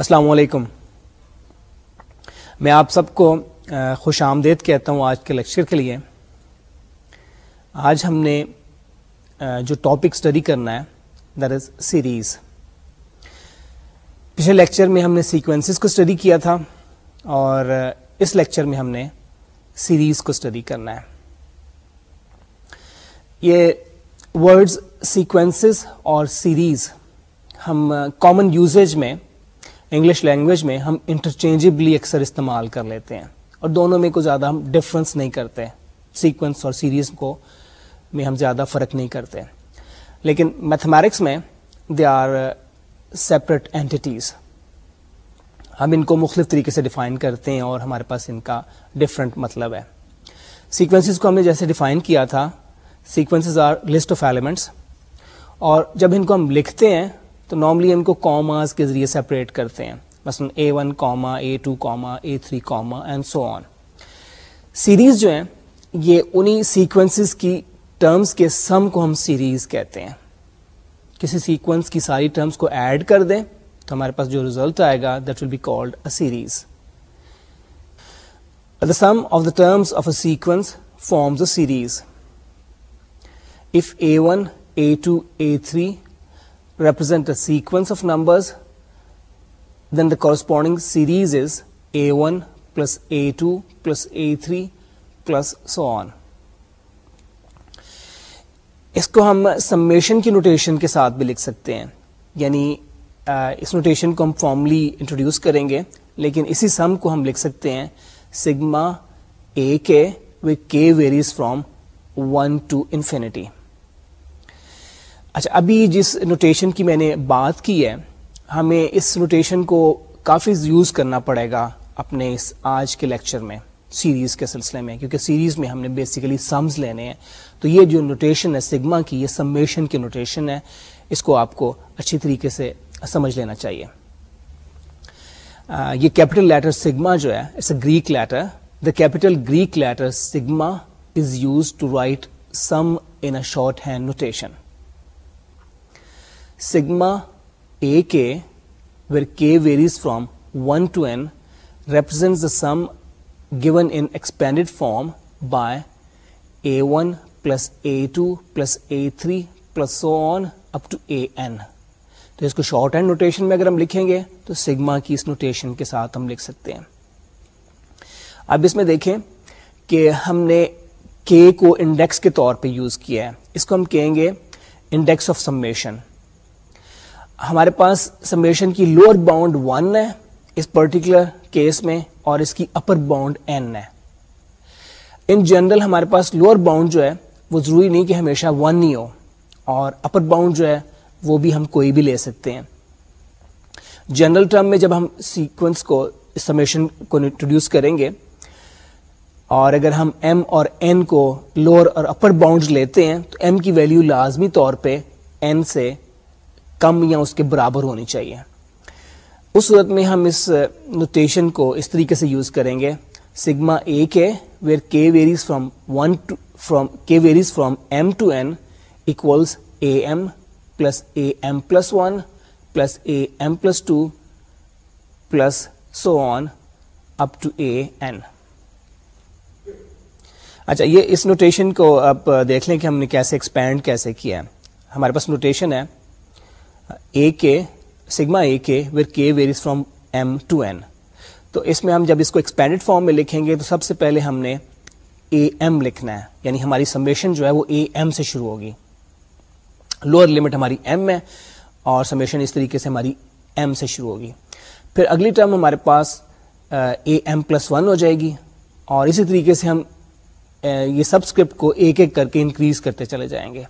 السلام علیکم۔ میں آپ سب کو خوش آمدید کہتا ہوں آج کے لیکچر کے لیے۔ آج ہم نے جو ٹاپک اسٹڈی کرنا ہے دیٹ از سیریز پچھلے لیکچر میں ہم نے سیکوینسز کو اسٹڈی کیا تھا، اور اس لیکچر میں ہم نے سیریز کو اسٹڈی کرنا ہے۔ یہ ورڈز سیکوینسز اور سیریز ہم کامن یوزیج میں انگلش لینگویج میں ہم انٹرچینجبلی اکثر استعمال کر لیتے ہیں اور دونوں میں کوئی زیادہ ہم ڈفرنس نہیں کرتے سیکوینس اور سیریز کو میں ہم زیادہ فرق نہیں کرتے لیکن میتھمیٹکس میں دے آر سیپریٹ اینٹیز ہم ان کو مختلف طریقے سے ڈیفائن کرتے ہیں اور ہمارے پاس ان کا ڈفرنٹ مطلب ہے سیکوینسز کو ہم نے جیسے ڈیفائن کیا تھا sequences are list of elements اور جب ان کو ہم لکھتے ہیں تو نارملی ان کو کاماز کے ذریعے سیپریٹ کرتے ہیں۔ مثلاً a one comma a two comma a three comma and so on series جو ہیں، یہ انہی سیکوینسز کی ٹرمز کے سم کو ہم سیریز کہتے ہیں۔ کسی سیکوینس کی ساری ٹرمز کو ایڈ کر دیں، تو ہمارے پاس جو ریزلٹ آئے گا that will be called a series the sum of the terms of a sequence forms a series if a one a two a three represent a sequence of numbers then the corresponding series is a one plus a two plus a three plus so on اس کو ہم summation کی notation کے ساتھ بھی لکھ سکتے ہیں یعنی اس نوٹیشن کو ہم فارملی انٹروڈیوس کریں گے لیکن اسی سم کو ہم لکھ سکتے ہیں sigma a k k varies from one to infinity اچھا ابھی جس نوٹیشن کی میں نے بات کی ہے، ہمیں اس نوٹیشن کو کافی یوز کرنا پڑے گا اپنے اس آج کے لیکچر میں سیریز کے سلسلے میں، کیونکہ سیریز میں ہم نے بیسیکلی سمز لینے ہیں۔ تو یہ جو نوٹیشن ہے سگما کی، یہ سمیشن کی نوٹیشن ہے، اس کو آپ کو اچھی طریقے سے سمجھ لینا چاہیے۔ یہ کیپٹل لیٹر سگما جو ہے it's a Greek letter the capital Greek letter sigma is use to write sum in a shorthand notation sigma a k where k varies from one to n represent the sum given in expanded form by a one plus a two plus a three plus so on up to a n تو اس کو short hand notation میں اگر ہم لکھیں گے تو sigma کی اس نوٹیشن کے ساتھ ہم لکھ سکتے ہیں۔ اب اس میں دیکھیں کہ ہم نے کے کو انڈیکس کے طور پہ یوز کیا ہے۔ اس کو ہم کہیں گے انڈیکس آف سمیشن ہمارے پاس سمیشن کی لوور باؤنڈ ون ہے، اس پرٹیکولر کیس میں، اور اس کی اپر باؤنڈ این ہے۔ ان جنرل ہمارے پاس لوور باؤنڈ جو ہے، وہ ضروری نہیں کہ ہمیشہ ون ہی ہو، اور اپر باؤنڈ جو ہے، وہ بھی ہم کوئی بھی لے سکتے ہیں۔ جنرل ٹرم میں جب ہم سیکوینس کو سمیشن کو انٹروڈیوس کریں گے، اور اگر ہم ایم اور این کو لوور اور اپر باؤنڈ لیتے ہیں، تو ایم کی ویلیو لازمی طور پہ این سے کم یا اس کے برابر ہونی چاہیے۔ اس صورت میں ہم اس نوٹیشن کو اس طریقے سے یوز کریں گے۔ Sigma a k where k varies from one to from k varies from m to n equals a m plus a m plus one plus a m plus two plus so on up to a n اچھا یہ اس notation کو آپ دیکھ لیں کہ ہم نے کیسے ایکسپینڈ کیسے کیا ہے۔ ہمارے پاس نوٹیشن ہے۔ اے کے sigma a k where k varies from m to n تو اس میں ہم جب اس کو ایکسپینڈیڈ فارم میں لکھیں گے تو سب سے پہلے ہم نے اے ایم لکھنا ہے یعنی ہماری سمیشن جو ہے وہ اے ایم سے شروع ہوگی۔ لوور لمٹ ہماری ایم ہے اور سمیشن اس طریقے سے ہماری ایم سے شروع ہوگی۔ پھر اگلی ٹرم ہمارے پاس اے ایم پلس ون ہو جائے گی اور اسی طریقے سے ہم یہ سبسکرپٹ کو ایک ایک کر کے انکریز کرتے چلے جائیں گے۔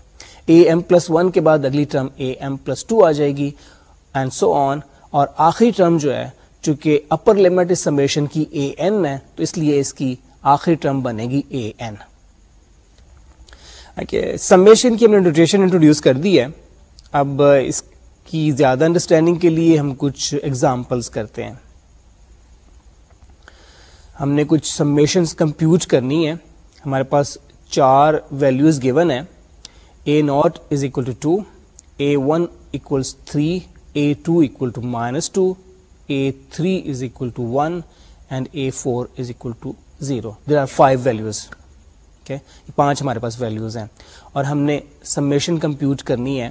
اے ایم پلس ون کے بعد اگلی term a m plus two آ جائے گی اینڈ سو آن اور آخری ٹرم جو ہے، چونکہ اپر لمٹ اس سمیشن کی اے این ہے، تو اس لیے اس کی آخری ٹرم بنے گی اے این سمیشن کی ہم نے نوٹیشن انٹروڈیوس کر دی ہے. اب اس کی زیادہ انڈرسٹینڈنگ کے لیے ہم کچھ ایگزامپلس کرتے ہیں. ہم نے کچھ سمیشن کمپیوٹ کرنی ہے ہمارے پاس چار ویلوز گیون ہے a naught is equal to two a one equals three a two equal to minus two A3 is equal to 1 and A4 is equal to 0. There are 5 values. Okay, یہ پانچ ہمارے پاس values ہیں. اور ہم نے summation compute کرنی ہے.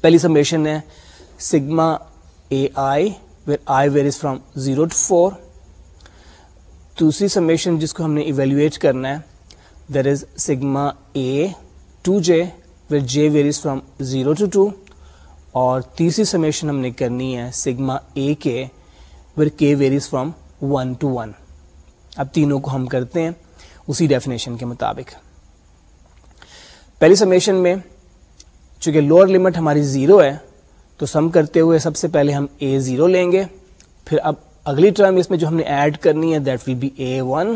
پہلی سمیشن ہے sigma a i where i varies from zero to four دوسری سمیشن جس کو ہم نے ایویلویٹ کرنا ہے there is sigma a two j where j varies from zero to two اور تیسری سمیشن ہم نے کرنی ہے sigma a k where k varies from one to one اب تینوں کو ہم کرتے ہیں اسی ڈیفینیشن کے مطابق. پہلی سمیشن میں چونکہ لوور لمٹ ہماری زیرو ہے تو سم کرتے ہوئے سب سے پہلے ہم اے زیرو لیں گے. پھر اب اگلی ٹرم اس میں جو ہم نے ایڈ کرنی ہے that will be a one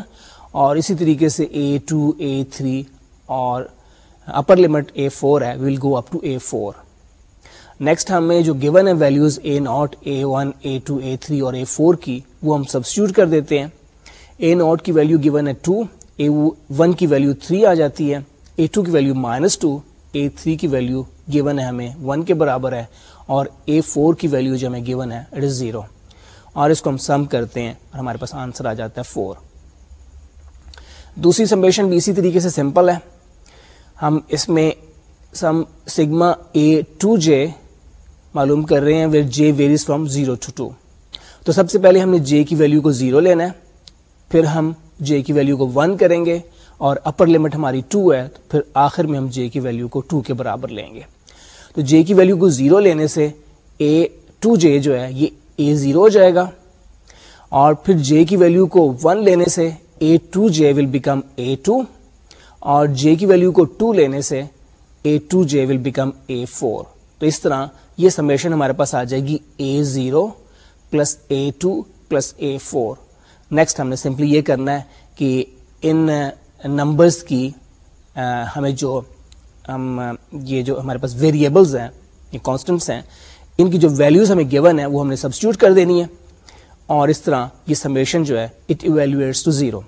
اور اسی طریقے سے اے ٹو اے تھری اور اپر لمٹ اے فور ہے will go up to a four next ہمیں جو گیون ہے values a naught a one a two a three اور اے فور کی، وہ ہم سبسٹیوٹ کر دیتے ہیں. اے ناٹ کی ویلو گیون ہے ٹو اے ون کی ویلو تھری آ جاتی ہے. اے ٹو کی value minus two a three کی ویلو گیون ہے ہمیں ون کے برابر ہے اور اے فور کی ویلو جو ہمیں گیون ہے اٹ از زیرو اور اس کو ہم سم کرتے ہیں اور ہمارے پاس آنسر آ جاتا ہے فور دوسری سمیشن بھی اسی طریقے سے سمپل ہے. ہم اس میں سم سگما اے ٹو جے معلوم کر رہے ہیں where j varies from zero to two تو سب سے پہلے ہم نے جے کی ویلو کو زیرو لینا ہے. پھر ہم جے کی ویلو کو ون کریں گے اور اپر لمٹ ہماری ٹو ہے، تو پھر آخر میں ہم جے کی ویلو کو ٹو کے برابر لیں گے. تو جے کی ویلو کو زیرو لینے سے اے ٹو جے جو ہے، یہ اے زیرو ہو جائے گا. اور پھر جے کی ویلو کو ون لینے سے a two j will become a two اور جے کی ویلو کو ٹو لینے سے a two j will become a four تو اس طرح یہ سمیشن ہمارے پاس آ جائے گی a zero plus a two plus a four next ہم نے سمپلی یہ کرنا ہے کہ ان uh, نمبرس کی uh, ہمیں جو، ہم uh, یہ جو ہمارے پاس ویریبلز ہیں، یہ کانسٹنٹس ہیں، ان کی جو ویلیوز ہمیں گیون ہے وہ ہم نے سبسٹیوٹ کر دینی ہے اور اس طرح یہ سمیشن جو ہے اٹ ایویلویٹس ٹو زیرو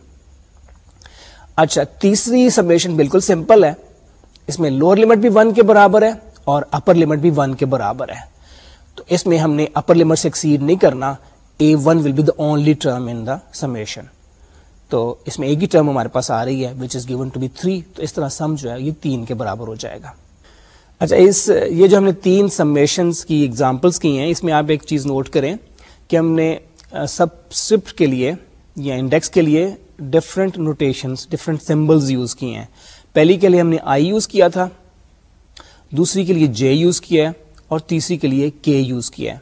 اچھا تیسری سمیشن بالکل سمپل ہے۔ اس میں لوور لمٹ بھی ون کے برابر ہے اور اپر لمٹ بھی ون کے برابر ہے۔ تو اس میں ہم نے اپر لمٹ سے ایکسیڈ نہیں کرنا a one will be the only term in the summation تو اس میں ایک ہی ٹرم ہمارے پاس آ رہی ہے which is given to be three تو اس طرح سم جو ہے، یہ تین کے برابر ہو جائے گا۔ اچھا اس، یہ جو ہم نے تین سمیشنس کی ایگزامپلس کی ہیں، اس میں آپ ایک چیز نوٹ کریں کہ ہم نے سب سفٹ کے لیے یا انڈیکس کے لیے different notations different symbols use کیے ہیں۔ پہلی کے لیے ہم نے آئی یوز کیا تھا، دوسری کے لیے جے یوز کیا ہے، اور تیسری کے لیے کے یوز کیا ہے۔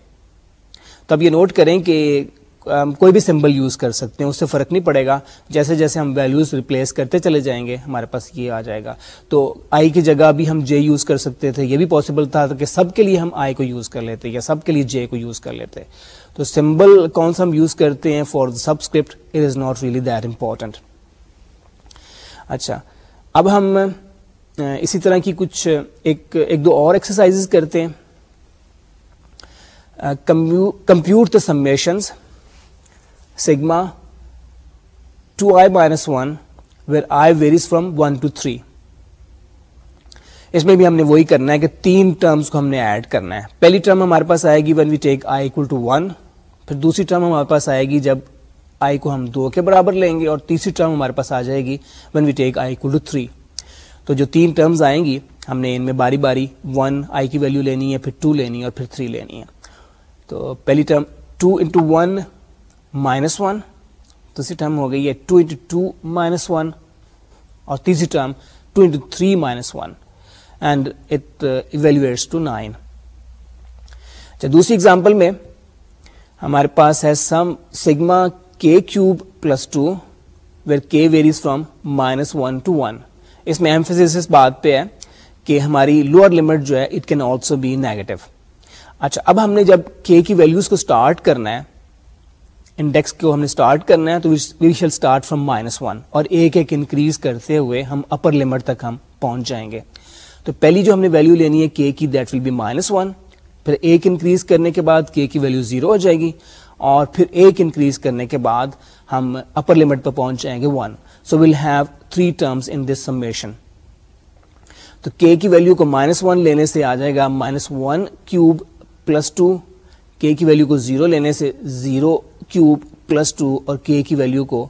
تو اب یہ نوٹ کریں کہ کوئی بھی سمبل یوز کر سکتے ہیں، اس سے فرق نہیں پڑے گا۔ جیسے جیسے ہم ویلوز ریپلیس کرتے چلے جائیں گے، ہمارے پاس یہ آ جائے گا۔ تو آئی کی جگہ بھی ہم جے یوز کر سکتے تھے، یہ بھی پاسبل تھا کہ سب کے لیے ہم آئی کو یوز کر لیتے یا سب کے لیے جے کو یوز کر لیتے۔ تو سمبل کون سا ہم یوز کرتے ہیں for subscript it is not really that important اچھا اب ہم اسی طرح کی کچھ ایک ایک دو اور ایکسرسائز کرتے ہیں. Compute the summations sigma two i minus one where i varies from one to three اس میں بھی ہم نے وہی کرنا ہے کہ تین ٹرمز کو ہم نے ایڈ کرنا ہے. پہلی ٹرم ہمارے پاس آئے گی one we take i equal to one پھر دوسری ٹرم ہمارے پاس آئے گی جب آئی کو ہم دو کے برابر لیں گے اور تیسری ٹرم ہمارے پاس آ جائے گی one we take i two three تو جو تین ٹرمز آئیں گی، ہم نے ان میں باری باری ون آئی کی ویلو لینی ہے، پھر ٹو لینی ہے اور پھر تھری لینی ہے۔ تو پہلی term two into one minus one دوسری ٹرم ہو گئی ہے two into two minus one اور تیسری term two into three minus one and it evaluates to nine اچھا دوسری ایگزامپل میں ہمارے پاس ہے sum sigma k cube plus two where k varies from minus one to one اس میں ایمفیس اس بات پہ ہے کہ ہماری لوور لمٹ جو ہے it can also be negative اچھا اب ہم نے جب کے کی ویلوز کو اسٹارٹ کرنا ہے انڈیکس کو ہم نے اسٹارٹ کرنا ہے، تو we shall start from minus one اور ایک ایک انکریز کرتے ہوئے ہم اپر لمٹ تک ہم پہنچ جائیں گے۔ تو پہلی جو ہم نے ویلو لینی ہے کے کی that will be minus one پھر ایک انکریز کرنے کے بعد کے کی ویلو زیرو ہو جائے گی اور پھر ایک انکریز کرنے کے بعد ہم اپر لمٹ پہ پہنچ جائیں گے one so will have three terms in this summation تو کے کی ویلو کو مائنس ون لینے سے آ جائے گا minus one cube plus two k کی ویلو کو زیرو لینے سے زیرو کیوب پلس ٹو اور کے کی ویلو کو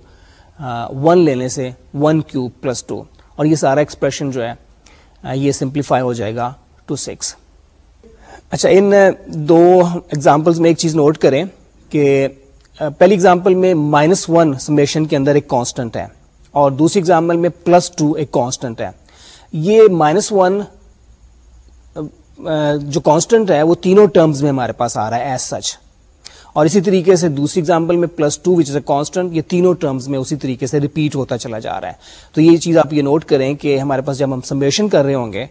ون لینے سے ون کیوب پلس ٹو اور یہ سارا ایکسپریشن جو ہے یہ سمپلیفائی ہو جائے گا ٹو سکس اچھا ان دو ایگزامپلس میں ایک چیز نوٹ کریں کہ پہلی ایگزامپل میں مائنس ون سمیشن کے اندر ایک کانسٹنٹ ہے اور دوسری ایگزامپل میں پلس ٹو ایک کانسٹنٹ ہے۔ یہ مائنس ون جو کانسٹنٹ ہے، وہ تینوں ٹرمز میں ہمارے پاس آ رہا ہے ایز سچ اور اسی طریقے سے دوسری ایگزامپل میں plus two which is a constant یہ تینوں ٹرمز میں اسی طریقے سے ریپیٹ ہوتا چلا جا رہا ہے۔ تو یہ چیز آپ یہ نوٹ کریں کہ ہمارے پاس جب ہم سمیشن کر رہے ہوں گے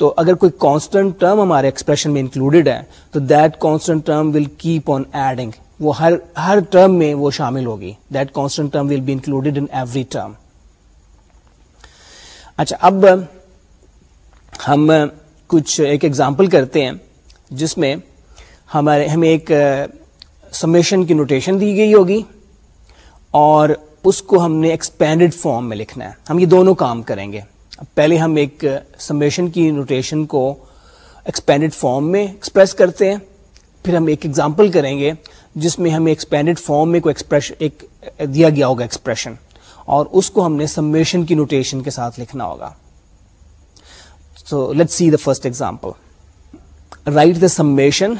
تو اگر کوئی کانسٹنٹ ٹرم ہمارے ایکسپریشن میں انکلوڈیڈ ہے، تو that constant term will keep on adding وہ ہر ہر ٹرم میں وہ شامل ہوگی. That constant term will be included in every term اچھا اب ہم کچھ ایک ایگزامپل کرتے ہیں، جس میں ہمارے، ہمیں ایک سمیشن کی نوٹیشن دی گئی ہوگی، اور اس کو ہم نے ایکسپینڈیڈ فارم میں لکھنا ہے. ہم یہ دونوں کام کریں گے. پہلے ہم ایک سمیشن کی نوٹیشن کو ایکسپینڈیڈ فارم میں ایکسپریس کرتے ہیں۔ پھر ہم ایک ایگزامپل کریں گے جس میں ہمیں ایکسپینڈیڈ فارم میں کوئی ایکسپریشن ایک دیا گیا ہوگا ایکسپریشن اور اس کو ہم نے سمیشن کی نوٹیشن کے ساتھ لکھنا ہوگا۔ So let see the first example write the summation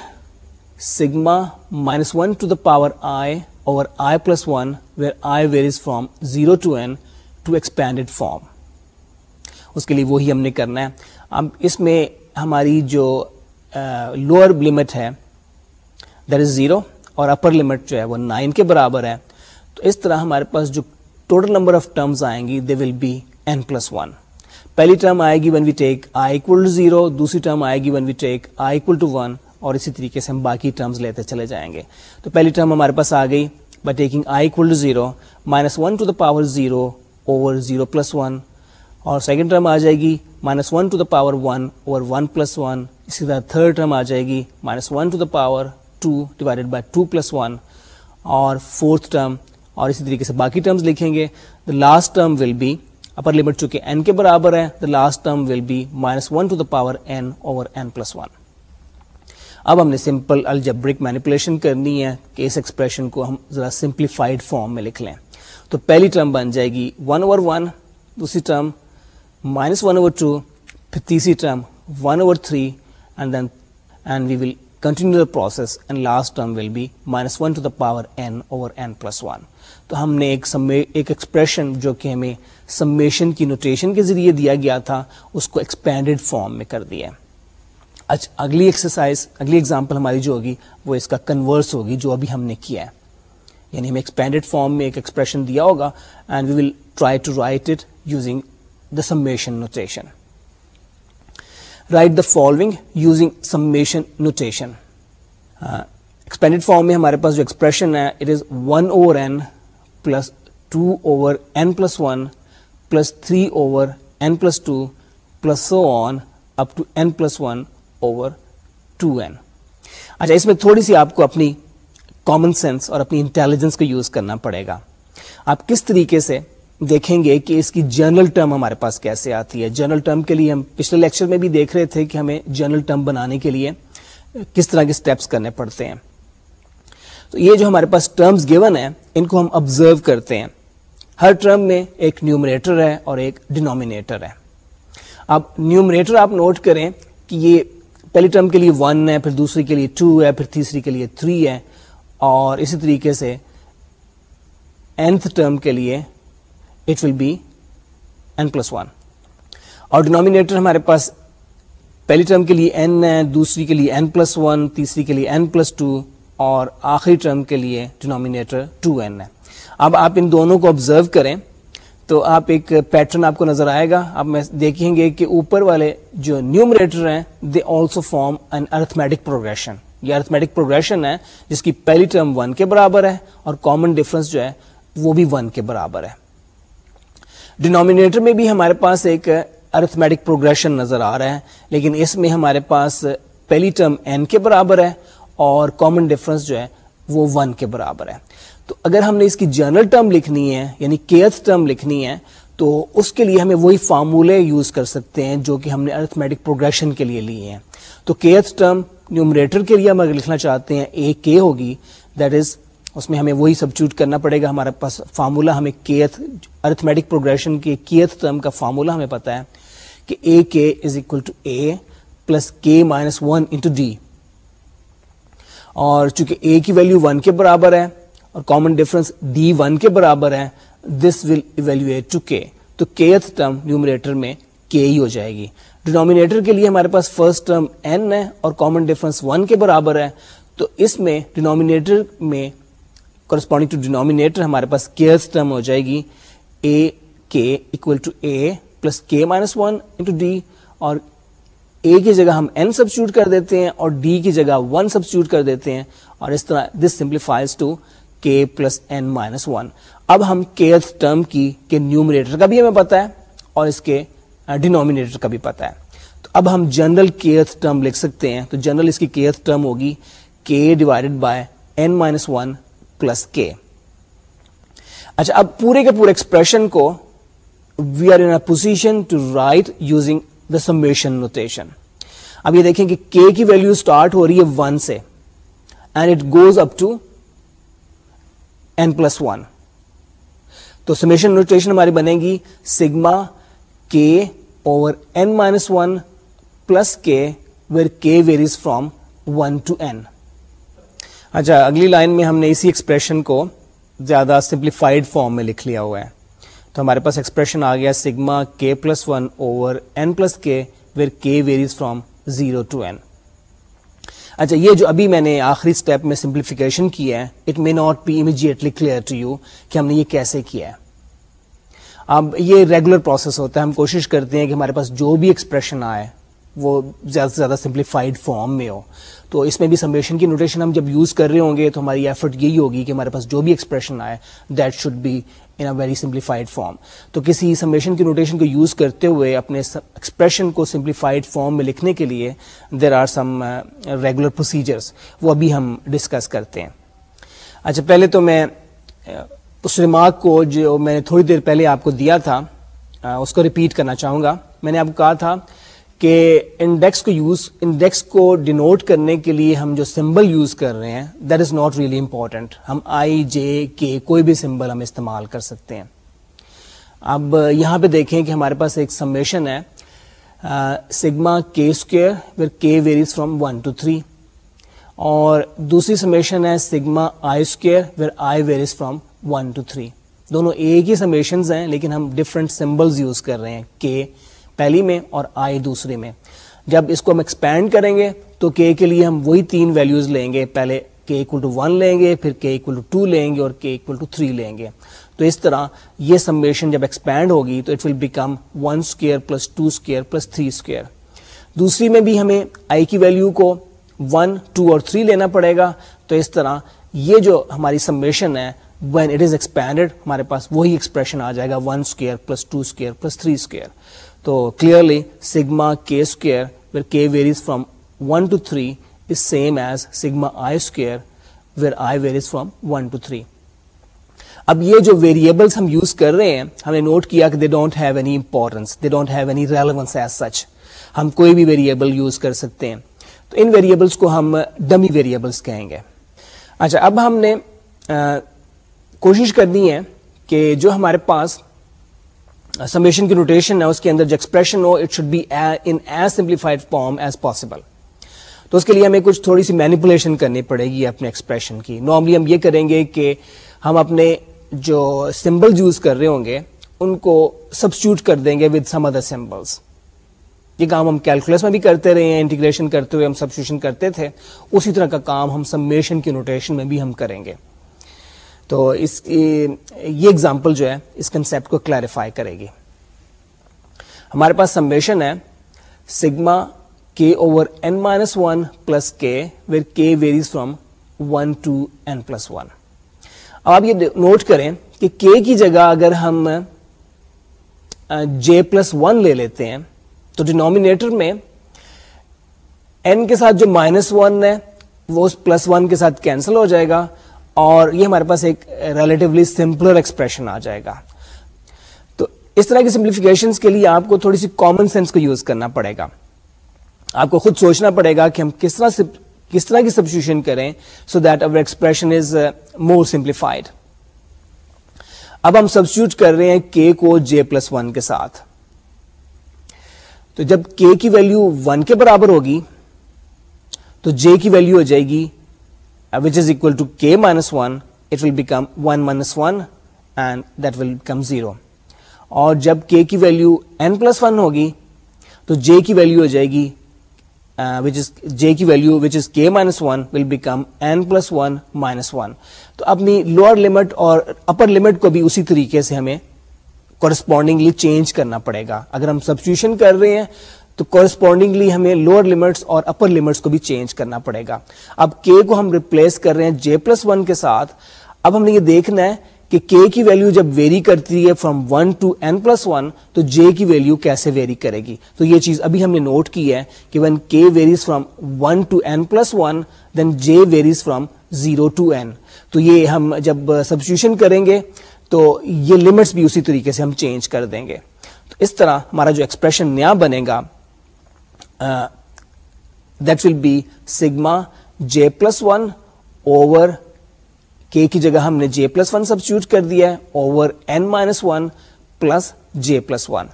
sigma minus one to the power i over i plus one where i varies from zero to n to expanded form اس کے لیے وہی ہم نے کرنا ہے۔ اب اس میں ہماری جو لوور لمٹ ہے دیٹ از زیرو اور اپر لمٹ جو ہے، وہ نائن کے برابر ہے۔ تو اس طرح ہمارے پاس جو ٹوٹل نمبر آف ٹرمز آئیں گی they will be n plus one پہلی ٹرم آئے گی one we take i equal to zero دوسری ٹرم آئے گی one we take i equal to one اور اسی طریقے سے ہم باقی ٹرمز لیتے چلے جائیں گے۔ تو پہلی ٹرم ہمارے پاس آ گئی by taking i equal to zero minus one to the power zero over zero plus one اور سیکنڈ ٹرم آ جائے گی minus one to the power one over one plus one اسی طرح تھرڈ ٹرم آ جائے گی minus one to the power two divided by two plus one اور فورتھ ٹرم اور اسی طریقے سے باقی ٹرمز لکھیں گے. The last term will be upper limit چونکہ این کے برابر ہے. The last term will be minus one to the power n over n plus one اب ہم نے سمپل الجبرک مینیپولیشن کرنی ہے. کہ اس ایکسپریشن کو ہم ذرا سمپلیفائڈ فارم میں لکھ لیں. تو پہلی ٹرم بن جائے گی ون اوور ون دوسری term minus one over two پھر تیسری term one over three and then and we will continue the process and last term will be minus one to the power n over n plus one تو ہم نے ایک ایک expression جو کہ ہمیں سمیشن کی نوٹیشن کے ذریعے دیا گیا تھا، اس کو ایکسپینڈیڈ فارم میں کر دیا اچھا اگلی ایکسرسائز اگلی ایگزامپل ہماری جو ہوگی، وہ اس کا کنورس ہوگی، جو ابھی ہم نے کیا ہے۔ یعنی ہمیں ایکسپینڈیڈ فارم میں ایک ایکسپریشن دیا ہوگا and we will try to write it using the summation notation write the following using summation notation expanded form میں ہمارے پاس جو ایکسپریشن ہے it is one over n plus two over n plus one plus three over n plus two plus so on up to n plus one over two n اچھا اس میں تھوڑی سی آپ کو اپنی کامن سینس اور اپنی انٹیلیجنس کو یوز کرنا پڑے گا آپ کس طریقے سے دیکھیں گے کہ اس کی جرنل ٹرم ہمارے پاس کیسے آتی ہے۔ جرنل ٹرم کے لیے ہم پچھلے لیکچر میں بھی دیکھ رہے تھے کہ ہمیں جرنل ٹرم بنانے کے لیے کس طرح کے اسٹیپس کرنے پڑتے ہیں۔ تو یہ جو ہمارے پاس ٹرمز گیون ہیں، ان کو ہم آبزرو کرتے ہیں۔ ہر ٹرم میں ایک نیومریٹر ہے اور ایک ڈینومینیٹر ہے۔ اب نیومریٹر آپ نوٹ کریں کہ یہ پہلی ٹرم کے لیے ون ہے، پھر دوسری کے لیے ٹو ہے، پھر تیسری کے لیے تھری ہے اور اسی طریقے سے ٹرم کے لیے it will be n plus one اور ڈینومینیٹر ہمارے پاس پہلی ٹرم کے لیے این ہے، دوسری کے لیے این پلس ون تیسری کے لیے این پلس ٹو اور آخری ٹرم کے لیے ڈینومینیٹر ٹو این ہے۔ اب آپ ان دونوں کو آبزرو کریں تو آپ ایک پیٹرن آپ کو نظر آئے گا۔ آپ میں دیکھیں گے کہ اوپر والے جو نیومریٹر ہیں they also form an arithmetic progression یہ ارتھمیٹک پروگرشن ہے، جس کی پہلی ٹرم ون کے برابر ہے، اور کامن ڈفرنس جو ہے، وہ بھی ون کے برابر ہے۔ ڈینومینیٹر میں بھی ہمارے پاس ایک ارتھمیٹک پروگرشن نظر آ رہا ہے، لیکن اس میں ہمارے پاس پہلی ٹرم این کے برابر ہے اور کامن ڈفرنس جو ہے وہ ون کے برابر ہے۔ تو اگر ہم نے اس کی جرنل ٹرم لکھنی ہے یعنی کیتھ ٹرم لکھنی ہے، تو اس کے لیے ہمیں وہی فارمولے یوز کر سکتے ہیں جو کہ ہم نے ارتھمیٹک پروگرشن کے لیے لیے ہیں۔ تو کیتھ ٹرم نیومریٹر کے لیے ہم اگر لکھنا چاہتے ہیں اے کے ہوگی دیٹ از اس میں ہمیں وہی سبچوٹ کرنا پڑے گا۔ ہمارے پاس فارمولا، ہمیں کیتھ ارتھمیٹک پروگرشن کے کیتھ ٹرم کا فارمولا ہمیں پتا ہے کہ a k is equal to a plus k minus one into d اور چونکہ اے کی ویلو ون کے برابر ہے اور کامن ڈفرنس ڈی ون کے برابر ہے دس ول ایویلویٹ ٹو کے تو کیتھ ٹرم نیومریٹر میں کے ہی ہو جائے گی۔ ڈینومینیٹر کے لیے ہمارے پاس فرسٹ ٹرم این ہے اور کامن ڈفرنس ون کے برابر ہے۔ تو اس میں ڈینومینیٹر میں کرسپونڈنگ ٹو ڈینومینیٹر ہمارے پاس کیئر ٹرم ہو جائے گی. A k equal to a plus k minus one into d اور اے کی جگہ ہم این سبسٹیوٹ کر دیتے ہیں اور ڈی کی جگہ ون سبسٹیوٹ کر دیتے ہیں اور اس طرح this simplifies to k plus n minus one اب ہم کیئر ٹرم کی، کے نیومریٹر کا بھی ہمیں پتا ہے اور اس کے ڈینومینیٹر کا بھی پتا ہے. تو اب ہم جنرل کیئر ٹرم لکھ سکتے ہیں. تو جنرل اس کی کیئر ٹرم ہوگی. K divided by n minus one plus k اچھا اب پورے کے پورے ایکسپریشن کو we are in position to write using the summation notation اب یہ دیکھیں کہ کے کی ویلو اسٹارٹ ہو رہی ہے ون سے and it goes up to n plus one تو سمیشن نوٹیشن ہماری بنے گی sigma k over n minus one plus k where k varies from one to n اچھا اگلی لائن میں ہم نے اسی ایکسپریشن کو زیادہ سمپلیفائڈ فارم میں لکھ لیا ہوا ہے۔ تو ہمارے پاس ایکسپریشن آ گیا sigma k plus one over n plus k where k varies from zero to n اچھا یہ جو ابھی میں نے آخری اسٹیپ میں سمپلیفیکیشن کیا ہے it may not be immediately clear to you کہ ہم نے یہ کیسے کیا ہے۔ اب یہ ریگولر پروسیس ہوتا ہے، ہم کوشش کرتے ہیں کہ ہمارے پاس جو بھی ایکسپریشن آئے وہ زیادہ سے زیادہ سمپلیفائڈ فارم میں ہو۔ تو اس میں بھی سمیشن کی نوٹیشن ہم جب یوز کر رہے ہوں گے تو ہماری ایفرٹ یہی ہوگی کہ ہمارے پاس جو بھی ایکسپریشن آئے that should be in a very simplified form تو کسی سمیشن کی نوٹیشن کو یوز کرتے ہوئے اپنے ایکسپریشن کو سمپلیفائڈ فارم میں لکھنے کے لیے there are some regular procedures وہ ابھی ہم ڈسکس کرتے ہیں۔ اچھا پہلے تو میں uh, اس ریمارک کو جو میں نے تھوڑی دیر پہلے آپ کو دیا تھا uh, اس کو ریپیٹ کرنا چاہوں گا۔ میں نے آپ کو کہا تھا کہ انڈیکس کو یوز انڈیکس کو ڈینوٹ کرنے کے لیے ہم جو سمبل یوز کر رہے ہیں that is not really important ہم آئی جے کے کوئی بھی سمبل ہم استعمال کر سکتے ہیں. اب یہاں پہ دیکھیں کہ ہمارے پاس ایک سمیشن ہے. Sigma k square where k varies from one to three اور دوسری سمیشن ہے sigma i square where i varies from one to three دونوں ایک ہی سمیشنز ہیں، لیکن ہم ڈفرنٹ سمبلز یوز کر رہے ہیں. کے پہلی میں اور آئی دوسری میں۔ جب اس کو ہم ایکسپینڈ کریں گے تو کے کے لیے ہم وہی تین ویلوز لیں گے۔ پہلے کے اکول ٹو ون لیں گے، پھر کے اکول ٹو ٹو لیں گے اور کے اکول ٹو تھری لیں گے۔ تو اس طرح یہ سمیشن جب ایکسپینڈ ہوگی تو it will become one square plus two square plus three square دوسری میں بھی ہمیں آئی کی ویلو کو ون ٹو اور تھری لینا پڑے گا۔ تو اس طرح یہ جو ہماری سمیشن ہے وین اٹ از ایکسپینڈیڈ ہمارے پاس وہی ایکسپریشن آ جائے گا one square plus two square plus three square تو clearly sigma k square where k varies from one to three is same as sigma i square where i varies from one to three اب یہ جو variables ہم use کر رہے ہیں ہم نے نوٹ کیا کہ they don't have any importance they don't have any relevance as such ہم کوئی بھی ویریبل یوز کر سکتے ہیں۔ تو ان ویریبلس کو ہم ڈمی ویریبلس کہیں گے۔ اچھا اب ہم نے آ, کوشش کرنی ہے کہ جو ہمارے پاس سمیشن کی نوٹیشن ہے اس کے اندر جو expression who it should be in as simplified form as possible تو اس کے لیے ہمیں کچھ تھوڑی سی مینیپولیشن کرنی پڑے گی اپنے ایکسپریشن کی. نارملی ہم یہ کریں گے کہ ہم اپنے جو سمبل یوز کر رہے ہوں گے، ان کو سبسٹیوٹ کر دیں گے ود سم ادر سمبلس یہ کام ہم کیلکولیس میں بھی کرتے رہے ہیں انٹیگریشن کرتے ہوئے ہم سبسٹیوشن کرتے تھے، اسی طرح کا کام ہم سمیشن کی نوٹیشن میں بھی ہم کریں گے. تو اس یہ اگزامپل جو ہے اس کنسپٹ کو کلیریفائی کرے گی۔ ہمارے پاس سمیشن ہے sigma k over n minus one plus k where k varies from one to n plus one اب آپ یہ نوٹ کریں کہ کے کی جگہ اگر ہم جے پلس ون لے لیتے ہیں، تو ڈینومینیٹر میں این کے ساتھ جو مائنس ون ہے، وہ پلس ون کے ساتھ کینسل ہو جائے گا۔ اور یہ ہمارے پاس ایک ریلیٹولی سمپلر ایکسپریشن آ جائے گا۔ تو اس طرح کی سمپلیفکیشن کے لیے آپ کو تھوڑی سی کامن سینس کو یوز کرنا پڑے گا۔ آپ کو خود سوچنا پڑے گا کہ ہم کس طرح سے کس طرح کی سبسٹیوشن کریں so that over expression is more simplified اب ہم سبسٹیوٹ کر رہے ہیں کے کو جے پلس ون کے ساتھ۔ تو جب کے کی ویلو ون کے برابر ہوگی تو جے کی ویلو ہو جائے گی which is equal to k minus one it will become one minus one and that will become zero اور جب کے کی ویلو این پلس ون ہوگی تو جے کی ویلو ہو جائے گی وچ از جے کی value which is k minus one will become n plus one minus one تو اپنی لوئر لمٹ اور اپر لمٹ کو بھی اسی طریقے سے ہمیں کورسپونڈنگلی چینج کرنا پڑے گا اگر ہم سبسٹیوشن کر رہے ہیں تو کورسپونڈنگلی ہمیں لوور لمٹس اور اپر لمٹس کو بھی چینج کرنا پڑے گا۔ اب کے کو ہم ریپلیس کر رہے ہیں جے پلس ون کے ساتھ۔ اب ہم نے یہ دیکھنا ہے کہ کے کی ویلو جب ویری کرتی ہے from one to n plus one تو جے کی ویلو کیسے ویری کرے گی؟ تو یہ چیز ابھی ہم نے نوٹ کی ہے کہ when k varies from one to n plus one then j varies from zero to n تو یہ ہم جب سبسٹیوشن کریں گے، تو یہ لمٹس بھی اسی طریقے سے ہم چینج کر دیں گے۔ تو اس طرح ہمارا جو ایکسپریشن نیا بنے گا that will be sigma j plus one over k کی جگہ ہم نے جے پلس ون سبسٹیوٹ کر دیا ہے over n minus one plus j plus one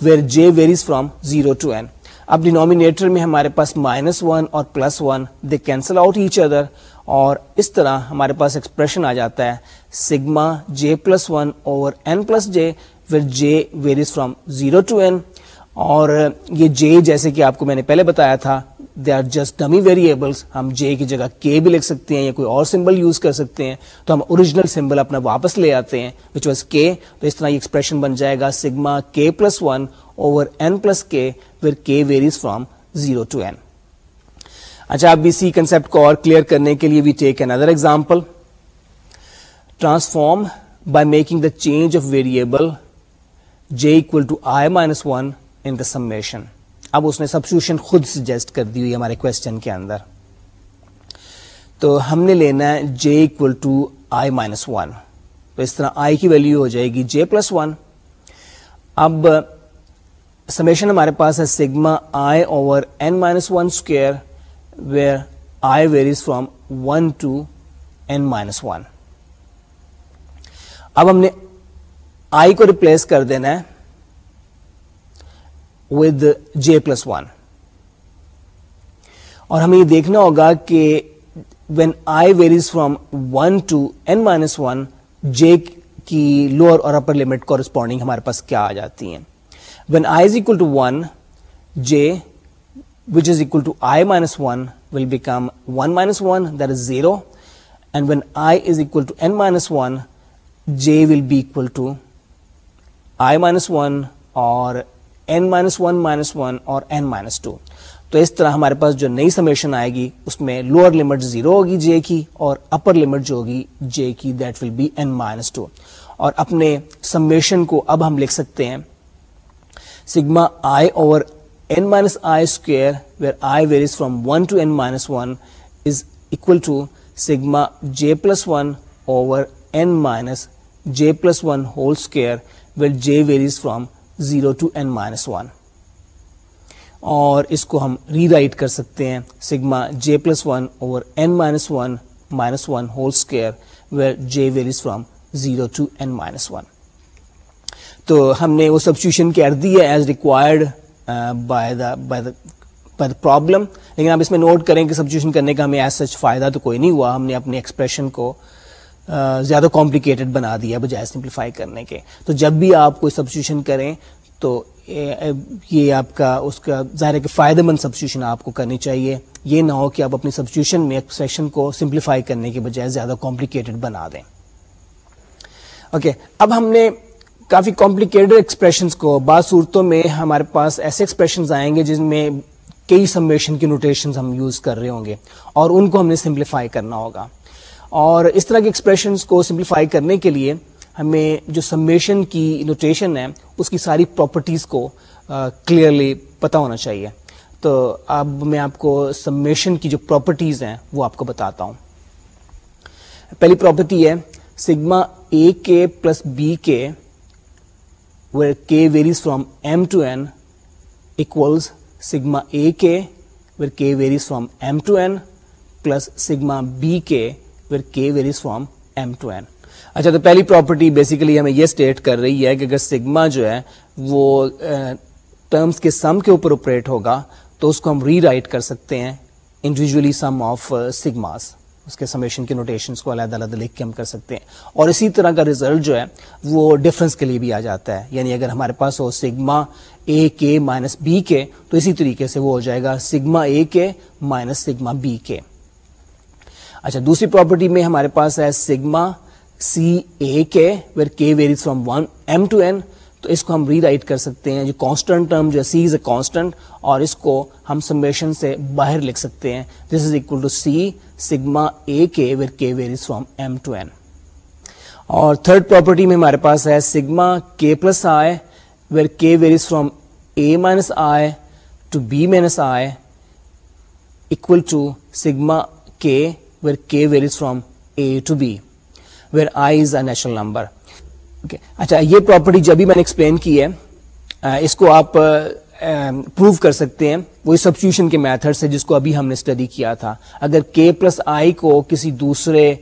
where j varies from zero to n اب ڈینومینیٹر میں ہمارے پاس مائنس ون اور plus one they cancel out each other اور اس طرح ہمارے پاس ایکسپریشن آ جاتا ہے sigma j plus one over n plus j where j varies from zero to n اور یہ جے جیسے کہ آپ کو میں نے پہلے بتایا تھا they are just dummy variables ہم جے کی جگہ کے بھی لکھ سکتے ہیں یا کوئی اور سمبل یوز کر سکتے ہیں، تو ہم اوریجنل سمبل اپنا واپس لے آتے ہیں وچ واز کے تو اس طرح یہ ایکسپریشن بن جائے گا sigma k plus one over n plus k where k varies from zero to n اچھا اب اسی کنسپٹ کو اور کلیئر کرنے کے لیے we take another example transform by making the change of variable j equal to i minus one in the summation اب اس نے سبسٹیوشن خود سجیسٹ کر دی ہوئی ہمارے کوشچن کے اندر. تو ہم نے لینا ہے j equal to i minus one تو اس طرح آئی کی ویلو ہو جائے گی جے پلس ون اب سمیشن ہمارے پاس ہے sigma i over n minus one square where i varies from one to n minus one اب ہم نے آئی کو ریپلیس کر دینا ہے. ود جے پلس ون اور ہمیں یہ دیکھنا ہوگا کہ when i varies from one to n minus one j کی لوور اور اپر لمٹ کورسپونڈنگ ہمارے پاس کیا آ جاتی ہیں؟ When i is equal to one j which is equal to i minus one will become one minus one that is zero and when i is equal to n minus one j will be equal to i minus one اور n minus one minus one اور n minus two تو اس طرح ہمارے پاس جو نئی summation آئے گی، اس میں لوور لمٹ زیرو ہوگی جے کی اور اپر لمٹ جو ہوگی جے کی that will be n minus two اور اپنے سمیشن کو اب ہم لکھ سکتے ہیں sigma i over n minus i square where i varies from one to n minus one is equal to sigma j plus one over n minus j plus one whole square where j varies from zero to n minus one اور اس کو ہم rewrite کر سکتے ہیں sigma j plus one over n minus one minus one whole square where j varies from zero to n minus one تو ہم نے وہ سبسٹیوشن کر دی ہے as required by the by the by the problem لیکن آپ اس میں نوٹ کریں کہ سبسٹیوشن کرنے کا ہمیں ایز سچ فائدہ تو کوئی نہیں ہوا. ہم نے اپنے ایکسپریشن کو زیادہ کمپلیکیٹڈ بنا دیا بجائے سمپلیفائی کرنے کے۔ تو جب بھی آپ کوئی سبسٹیوشن کریں تو یہ آپ کا اس کا ظاہر ہے کہ فائدہ مند سبسٹیوشن آپ کو کرنی چاہیے۔ یہ نہ ہو کہ آپ اپنی سبسٹیوشن میں ایکسپریشن کو سمپلیفائی کرنے کے بجائے زیادہ کمپلیکیٹڈ بنا دیں۔ اوکے okay, اب ہم نے کافی کمپلیکیٹڈ ایکسپریشنس کو بعض صورتوں میں ہمارے پاس ایسے ایکسپریشنز آئیں گے جن میں کئی سمیشن کی نوٹیشنز ہم یوز کر رہے ہوں گے اور ان کو ہم نے سمپلیفائی کرنا ہوگا۔ اور اس طرح کے ایکسپریشنس کو سمپلیفائی کرنے کے لیے ہمیں جو سمیشن کی نوٹیشن ہے، اس کی ساری پراپرٹیز کو کلیئرلی پتا ہونا چاہیے۔ تو اب میں آپ کو سمیشن کی جو پراپرٹیز ہیں، وہ آپ کو بتاتا ہوں۔ پہلی پراپرٹی ہے sigma a k plus b k where k varies from m to n equals sigma ak where k varies from m to n plus sigma bk where k varies from m to n. اچھا تو پہلی property basically ہمیں یہ state کر رہی ہے کہ اگر سگما جو ہے وہ ٹرمز کے سم کے اوپر اوپریٹ ہوگا، تو اس کو ہم ری رائٹ کر سکتے ہیں انڈیویجلی سم آف سگماس اس کے سمیشن کے نوٹیشنس کو علیحدہ علیحدہ لکھ کے ہم کر سکتے ہیں۔ اور اسی طرح کا ریزلٹ جو ہے وہ ڈفرنس کے لیے بھی آ جاتا ہے۔ یعنی اگر ہمارے پاس ہو سگما اے کے مائنس بی کے تو اسی طریقے سے وہ ہو جائے گا سگما اے کے مائنس سگما بی کے اچھا دوسری پراپرٹی میں ہمارے پاس ہے sigma C a k where k varies from one m to n تو اس کو ہم ری رائٹ کر سکتے ہیں، جو کانسٹنٹ ٹرم جو سی از اے کانسٹنٹ اور اس کو ہم سمیشن سے باہر لکھ سکتے ہیں۔ This is equal to c sigma a k where k varies from m to n اور تھرڈ پراپرٹی میں ہمارے پاس ہے سگما کے plus i where k varies from a minus i to b minus i equal to sigma k where k varies from a to b where i is a natural number اچھا یہ property جب بھی میں نے explain کی ہے اس کو آپ پروو کر سکتے ہیں وہی سبسٹیوشن کے میتھڈ سے جس کو ابھی ہم نے اسٹڈی کیا تھا اگر کے پلس آئی کو کسی دوسرے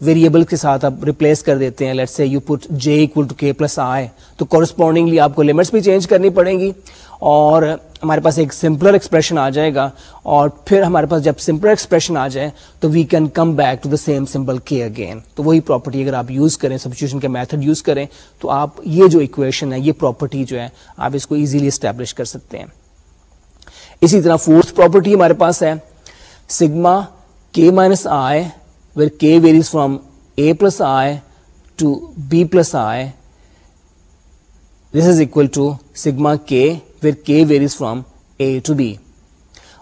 ویریبل کے ساتھ آپ ریپلیس کر دیتے ہیں. Let say you put j equal to k plus i تو کورسپونڈنگلی آپ کو لمٹس بھی چینج کرنی پڑیں گی اور ہمارے پاس ایک سمپلر ایکسپریشن آ جائے گا اور پھر ہمارے پاس جب سمپلر ایکسپریشن آ جائے تو we can come back to the same simple k again تو وہی پراپرٹی اگر آپ یوز کریں سبسٹیوشن کے میتھڈ یوز کریں، تو آپ یہ جو اکویشن ہے، یہ پراپرٹی جو ہے، آپ اس کو ایزیلی اسٹیبلش کر سکتے ہیں. اسی طرح فورتھ پراپرٹی ہمارے پاس ہے. سگما کے مائنس آئے i where k varies from a plus i to b plus i this is equal to sigma k k varies from a to b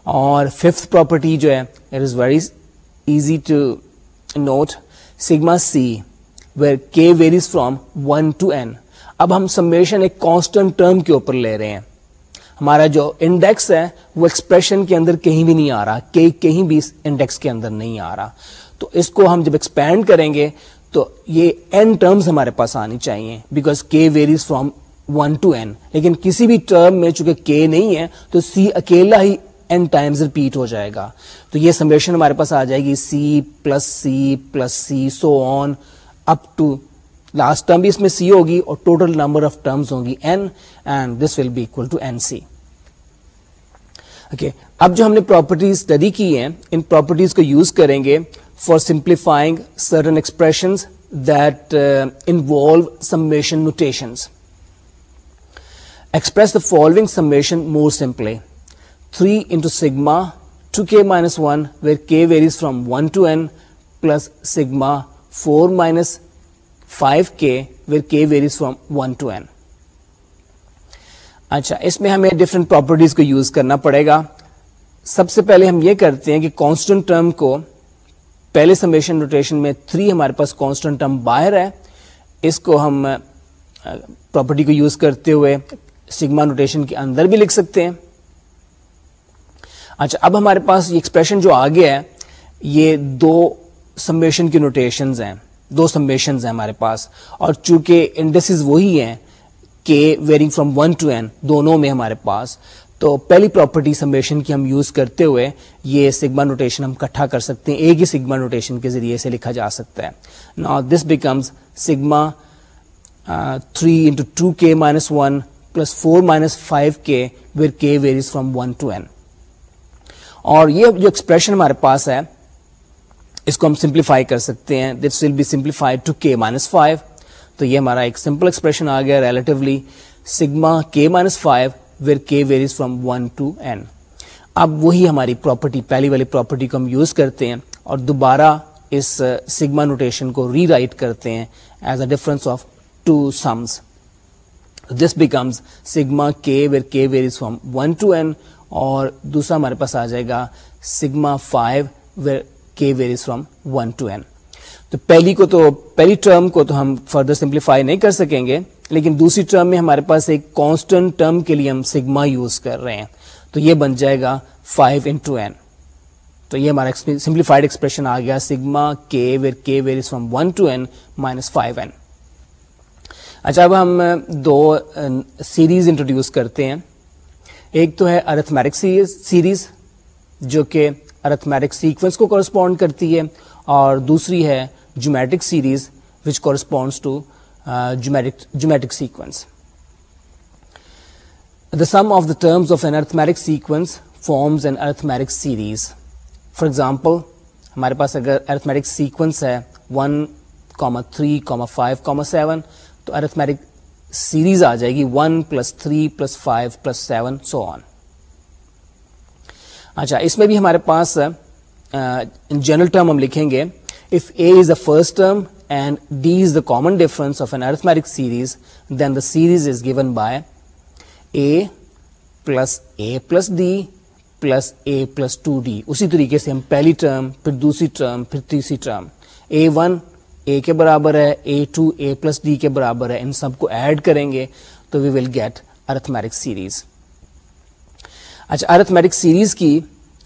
اور ففتھ پراپرٹی جو ہے it is very easy to note sigma c where k varies from one to n اب ہم summation ایک constant term کے اوپر لے رہے ہیں ہمارا جو انڈیکس ہے وہ ایکسپریشن کے اندر کہیں بھی نہیں آ رہا کہ کہیں بھی انڈیکس کے اندر نہیں آ رہا تو اس کو ہم جب ایکسپینڈ کریں گے تو یہ این ٹرمز ہمارے پاس آنی چاہیے because k varies from one to n لیکن کسی بھی ٹرم میں چونکہ کے نہیں ہے تو سی اکیلا ہی این ٹائمز ریپیٹ ہو جائے گا. تو یہ سمیشن ہمارے پاس آ جائے گی c plus c plus c so on up to last term بھی اس میں سی ہوگی اور ٹوٹل نمبر آف ٹرمز ہوں گی n and this will be equal to n c okay اب جو ہم نے پراپرٹیز اسٹڈی کی ہیں، ان پراپرٹیز کو یوز کریں گے for simplifying certain expression that involve summation notations express the following summation more simply. 3 into sigma 2k minus 1 where k varies from 1 to n plus sigma 4 minus 5k where k varies from 1 to n. اچھا اس میں ہمیں different properties کو use کرنا پڑے گا سب سے پہلے ہم یہ کرتے ہیں کہ کانسٹنٹ ٹرم کو پہلے سمیشن روٹیشن میں 3 ہمارے پاس کانسٹنٹ ٹرم باہر ہے اس کو ہم پراپرٹی کو یوز کرتے ہوئے سگما نوٹیشن کے اندر بھی لکھ سکتے ہیں۔ اچھا اب ہمارے پاس یہ ایکسپریشن جو آ گیا ہے، یہ دو سمیشن کی نوٹیشنز ہیں، دو سمیشنز ہیں ہمارے پاس۔ اور چونکہ انڈسز وہی ہیں کہ varying from one to n دونوں میں ہمارے پاس۔ تو پہلی پراپرٹی سمیشن کی ہم یوز کرتے ہوئے یہ سگما نوٹیشن ہم کٹھا کر سکتے ہیں، ایک ہی سگما نوٹیشن کے ذریعے سے لکھا جا سکتا ہے۔ نا this becomes sigma three into two k minus one plus four minus five k where k varies from one to n اور یہ جو ایکسپریشن ہمارے پاس ہے، اس کو ہم سمپلیفائی کر سکتے ہیں۔ This will be simplify to k minus five تو یہ ہمارا ایک سمپل ایکسپریشن آ گیا relatively sigma k minus five where k varies from one to n اب وہی ہماری پراپرٹی پہلی والی پراپرٹی کو ہم یوز کرتے ہیں اور دوبارہ اس uh, سگما نوٹیشن کو ری رائٹ کرتے ہیں as a difference of two sums this becomes sigma k where k varies from one to n اور دوسرا ہمارے پاس آ جائے گا sigma five where k varies from one to n تو پہلی کو تو پہلی ٹرم کو تو ہم فردر سمپلیفائی نہیں کر سکیں گے، لیکن دوسری ٹرم میں ہمارے پاس ایک کانسٹنٹ ٹرم کے لیے ہم سگما یوز کر رہے ہیں۔ تو یہ بن جائے گا فائیو انٹو این تو یہ ہمارا سمپلیفائڈ ایکسپریشن آ گیا sigma k where k varies from one to n minus five n اچھا اب ہم دو سیریز انٹروڈیوس کرتے ہیں۔ ایک تو ہے ارتھمیٹک سیریز جو کہ ارتھمیٹک سیکوینس کو کورسپونڈ کرتی ہے۔ اور دوسری ہے geometric series which corresponds to geometric sequence the sum of the terms of an arithmetic sequence forms an arithmetic series for example ہمارے پاس اگر ارتھمیٹک سیکوینس ہے one comma three comma five comma seven تو arithmetic series آ جائے گی one plus three plus five plus seven so on اچھا اس میں بھی ہمارے پاس جنرل ٹرم ہم لکھیں گے if a is the first term and d is the common difference of an arithmetic series then the series is given by a plus a plus d plus a plus two d اسی طریقے سے ہم پہلی term, پھر دوسری term, پھر تیسری term. اے one اے کے برابر ہے a two a plus d کے برابر ہے، ان سب کو ایڈ کریں گے تو we will get arithmetic series اچھا ارتھمیٹک سیریز کی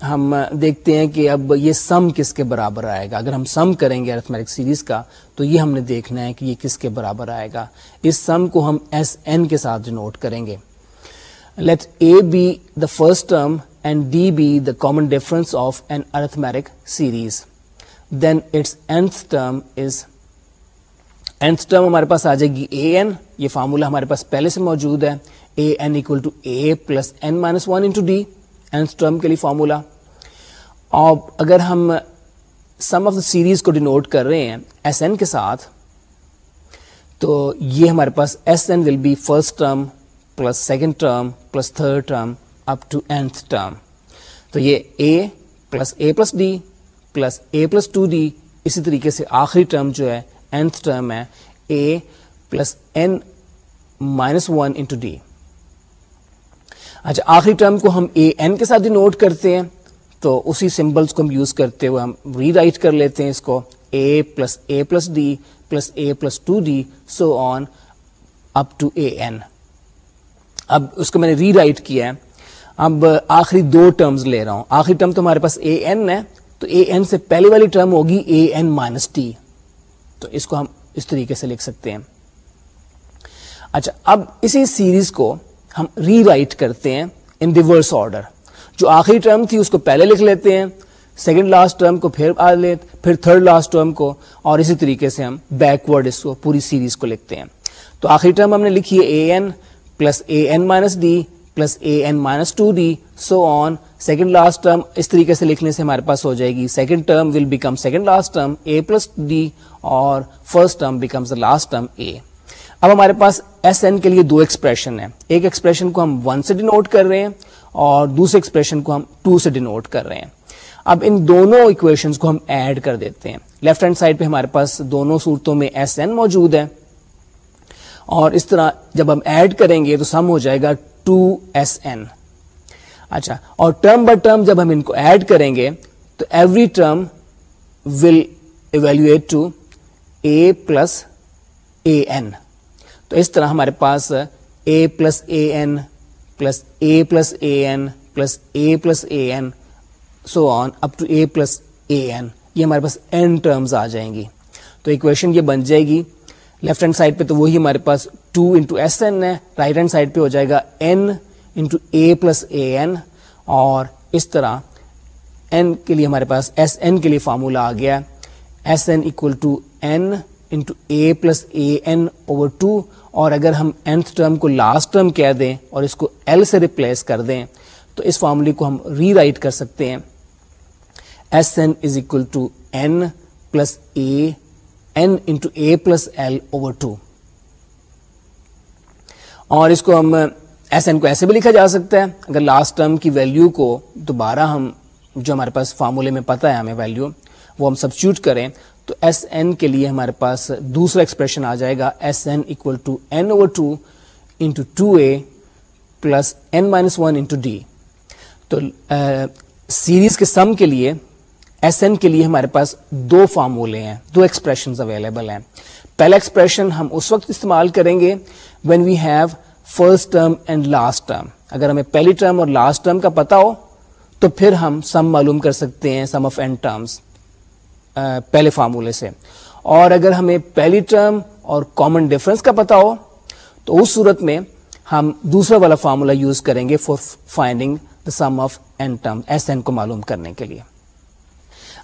ہم دیکھتے ہیں کہ اب یہ سم کس کے برابر آئے گا؟ اگر ہم سم کریں گے ارتھمیٹک سیریز کا، تو یہ ہم نے دیکھنا ہے کہ یہ کس کے برابر آئے گا۔ اس سم کو ہم ایس این کے ساتھ نوٹ کریں گے۔ Let a be the first term and d be the common difference of an arithmetic series then its term is nth term ہمارے پاس آ جائے گی اے این یہ فارمولا ہمارے پاس پہلے سے موجود ہے۔ A n equal to a plus n minus one into d nth term کے لیے فارمولا اور اگر ہم سم آف دا سیریز کو ڈینوٹ کر رہے ہیں ایس این کے ساتھ، تو یہ ہمارے پاس s n will be first term plus second term plus third term up to nth term تو یہ a plus a plus d plus a plus two d اسی طریقے سے آخری ٹرم جو ہے، nth ٹرم ہے a plus n minus one into d اچھا آخری ٹرم کو ہم اے این کے ساتھ نوٹ کرتے ہیں، تو اسی سمبلس کو ہم یوز کرتے ہوئے ہم ری رائٹ کر لیتے ہیں اس کو، a plus a plus d plus a plus two d so on up to a n اب اس کو میں نے ری رائٹ کیا ہے۔ اب آخری دو ٹرمز لے رہا ہوں۔ آخری ٹرم تو ہمارے پاس اے این ہے، تو اے این سے پہلی والی ٹرم ہوگی اے این مائنس ٹی تو اس کو ہم اس طریقے سے لکھ سکتے ہیں۔ اچھا اب اسی سیریز کو ہم ری رائٹ کرتے ہیں ان ریورس آرڈر جو آخری ٹرم تھی اس کو پہلے لکھ لیتے ہیں سیکنڈ لاسٹ ٹرم کو پھر آ لے، پھر تھرڈ لاسٹ ٹرم کو، اور اسی طریقے سے ہم بیکورڈ اس کو، پوری سیریز کو لکھتے ہیں۔ تو آخری ٹرم ہم نے لکھی ہے a n plus a n minus d plus a n minus two d so on second last term اس طریقے سے لکھنے سے ہمارے پاس ہو جائے گی۔ Second term will become second last term a plus d اور first term becomes the last term a اب ہمارے پاس ایس این کے لیے دو ایکسپریشن ہے ایک ایکسپریشن کو ہم ون سے ڈینوٹ کر رہے ہیں اور دوسرے ایکسپریشن کو ہم ٹو سے ڈینوٹ کر رہے ہیں۔ اب ان دونوں اکویشن کو ہم ایڈ کر دیتے ہیں۔ لیفٹ ہینڈ سائڈ پہ ہمارے پاس دونوں صورتوں میں ایس این موجود ہے۔ اور اس طرح جب ہم ایڈ کریں گے تو سم ہو جائے گا ٹو ایس این اچھا اور ٹرم بائی ٹرم جب ہم ان کو ایڈ کریں گے تو every term will evaluate to a plus a n تو اس طرح ہمارے پاس a plus a n plus a plus a n plus a plus a n so on up to a plus a n یہ ہمارے پاس in terms آ جائیں گی. تو اکویشن یہ بن جائے گی. لیفٹ ہینڈ سائڈ پہ تو وہی ہمارے پاس ٹو انٹو ایس این ہے. رائٹ ہینڈ سائڈ پہ ہو جائے گا n into a plus a n اور اس طرح این کے لیے ہمارے پاس ایس این کے لیے فارمولا آ گیا. S n equal to n into a plus a n over two اور اگر ہم اینتھ ٹرم کو لاسٹ ٹرم کہہ دیں اور اس کو ایل سے ریپلیس کر دیں، تو اس فارمولی کو ہم ری رائٹ کر سکتے ہیں۔ S n is equal to n plus a n into a plus l over two اور اس کو ہم ایس این کو ایسے بھی لکھا جا سکتا ہے۔ اگر لاسٹ ٹرم کی ویلو کو دوبارہ ہم، جو ہمارے پاس فارمولے میں پتا ہے ہمیں ویلو وہ ہم سبسٹیوٹ کریں تو ایس این کے لیے ہمارے پاس دوسرا ایکسپریشن آ جائے گا. S n equal to n over two into two a plus n minus one into d تو uh, سیریز کے سم کے لیے ایس این کے لیے ہمارے پاس دو فارمولے ہیں، دو ایکسپریشن اویلیبل ہیں. پہلا ایکسپریشن ہم اس وقت استعمال کریں گے when we have first term and last term اگر ہمیں پہلی ٹرم اور لاسٹ ٹرم کا پتا ہو تو پھر ہم سم معلوم کر سکتے ہیں سم آف اینڈ ٹرمس پہلے فارمولے سے۔ اور اگر ہمیں پہلی ٹرم اور کامن ڈفرنس کا پتا ہو، تو اس صورت میں ہم دوسرا والا فارمولا یوز کریں گے for finding the sum of n term s n کو معلوم کرنے کے لیے۔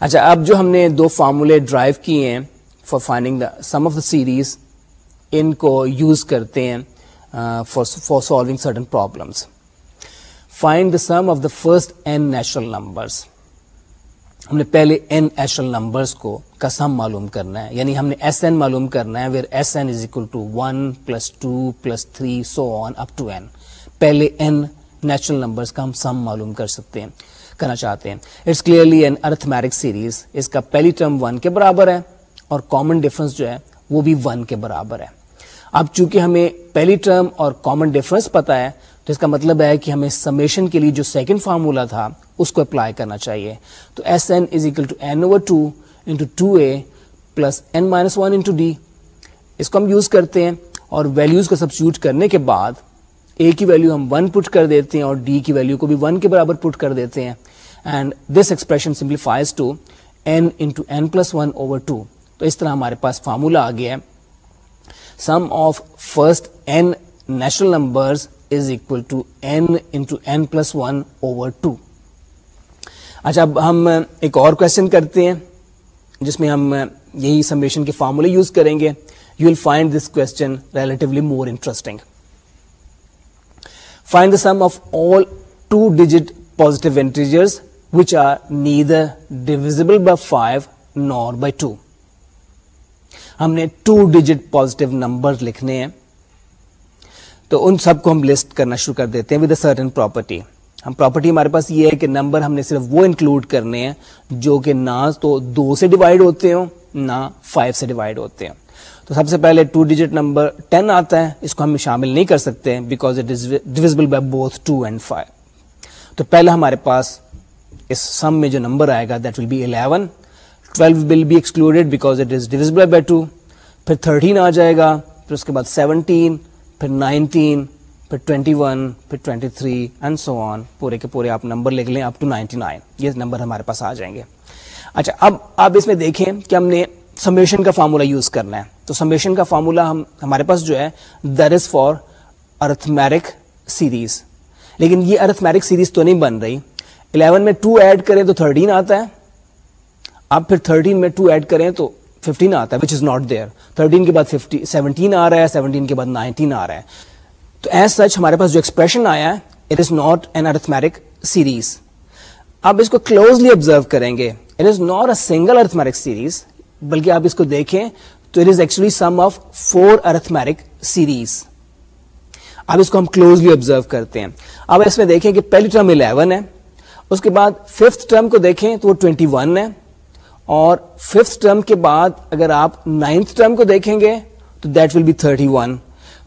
اچھا اب جو ہم نے دو فارمولے ڈرائیو کیے ہیں for finding the sum of the series ان کو یوز کرتے ہیں for solving certain problems find the sum of the first n natural numbers ہم نے پہلے این ایشل نمبرس کو کا سم معلوم کرنا ہے یعنی ہم نے ایس این معلوم کرنا ہے where s n is equal to one plus two plus three so on up to n پہلے این نیچرل نمبرس کا ہم سم معلوم کر سکتے ہیں، کرنا چاہتے ہیں۔ It's clearly an arithmetic series اس کا پہلی ٹرم ون کے برابر ہے، اور کامن ڈفرنس جو ہے، وہ بھی ون کے برابر ہے۔ اب چونکہ ہمیں پہلی ٹرم اور کامن ڈفرنس پتا ہے تو اس کا مطلب ہے کہ ہمیں سمیشن کے لیے جو سیکنڈ فارمولا تھا، اس کو اپلائی کرنا چاہیے۔ تو s n is equal to n over two into two a plus n minus one into d اس کو ہم یوز کرتے ہیں اور ویلوز کو سبسٹیوٹ کرنے کے بعد اے کی ویلو ہم ون پٹ کر دیتے ہیں اور ڈی کی ویلو کو بھی ون کے برابر پٹ کر دیتے ہیں۔ And this expression simplifies to n into n plus one over two تو اس طرح ہمارے پاس فارمولا آ گیا ہے۔ Sum of first n natural numbers is equal to n into n plus one over two اچھا اب ہم ایک اور کوشچن کرتے ہیں، جس میں ہم یہی سمیشن کے فارمولے یوز کریں گے۔ You will find this question relatively more interesting find the sum of all two digit positive integers which are neither divisible by five nor by two ہم نے ٹو ڈیجٹ پوزیٹو نمبر لکھنے ہیں۔ تو ان سب کو ہم list کرنا شروع کر دیتے ہیں ود اے سرٹن پراپرٹی ہم پراپرٹی ہمارے پاس یہ ہے کہ نمبر ہم نے صرف وہ انکلوڈ کرنے ہیں جو کہ نہ تو دو سے ڈیوائڈ ہوتے ہوں، نہ فائیو سے ڈیوائڈ ہوتے ہیں تو سب سے پہلے ٹو ڈیجٹ نمبر ٹین آتا ہے، اس کو ہم شامل نہیں کر سکتے because it is divisible by both two and five تو پہلے ہمارے پاس اس سم میں جو نمبر آئے گا that will be eleven twelve will be excluded because it is divisible by two پھر تھرٹین آ جائے گا، پھر اس کے بعد سیونٹین پھر نائنٹین، پھر ٹوینٹی ون، پھر twenty three and so on پورے کے پورے آپ نمبر لکھ لیں اپ ٹو نائنٹی نائن. یہ نمبر ہمارے پاس آ جائیں گے۔ اچھا اب آپ اس میں دیکھیں کہ ہم نے سمیشن کا فارمولا یوز کرنا ہے۔ تو سمیشن کا فارمولا ہم ہمارے پاس جو ہے there is for arithmetic series لیکن یہ ارتھمیرک سیریز تو نہیں بن رہی۔ الیون میں ٹو ایڈ کریں تو تھرٹین آتا ہے۔ اب پھر تھرٹین میں ٹو ایڈ کریں تو ففٹین آتا ہے which is not there thirteen کے بعد سیونٹین آ رہا ہے سیونٹین کے بعد نائنٹین آ رہا ہے. تو ایز سچ ہمارے پاس جو ایکسپریشن آیا ہے it is not an arithmetic series آپ اس کو کلوزلی آبزرو کریں گے. It is not a single arithmetic series بلکہ آپ اس کو دیکھیں تو it is actually sum of four arithmetic series اب اس کو ہم کلوزلی آبزرو کرتے ہیں. اب اس میں دیکھیں کہ پہلی ٹرم الیون ہے. اس کے بعد ففتھ ٹرم کو دیکھیں تو وہ ٹوینٹی ون ہے. اور ففتھ ٹرم کے بعد اگر آپ نائنتھ ٹرم کو دیکھیں گے، تو that will be thirty one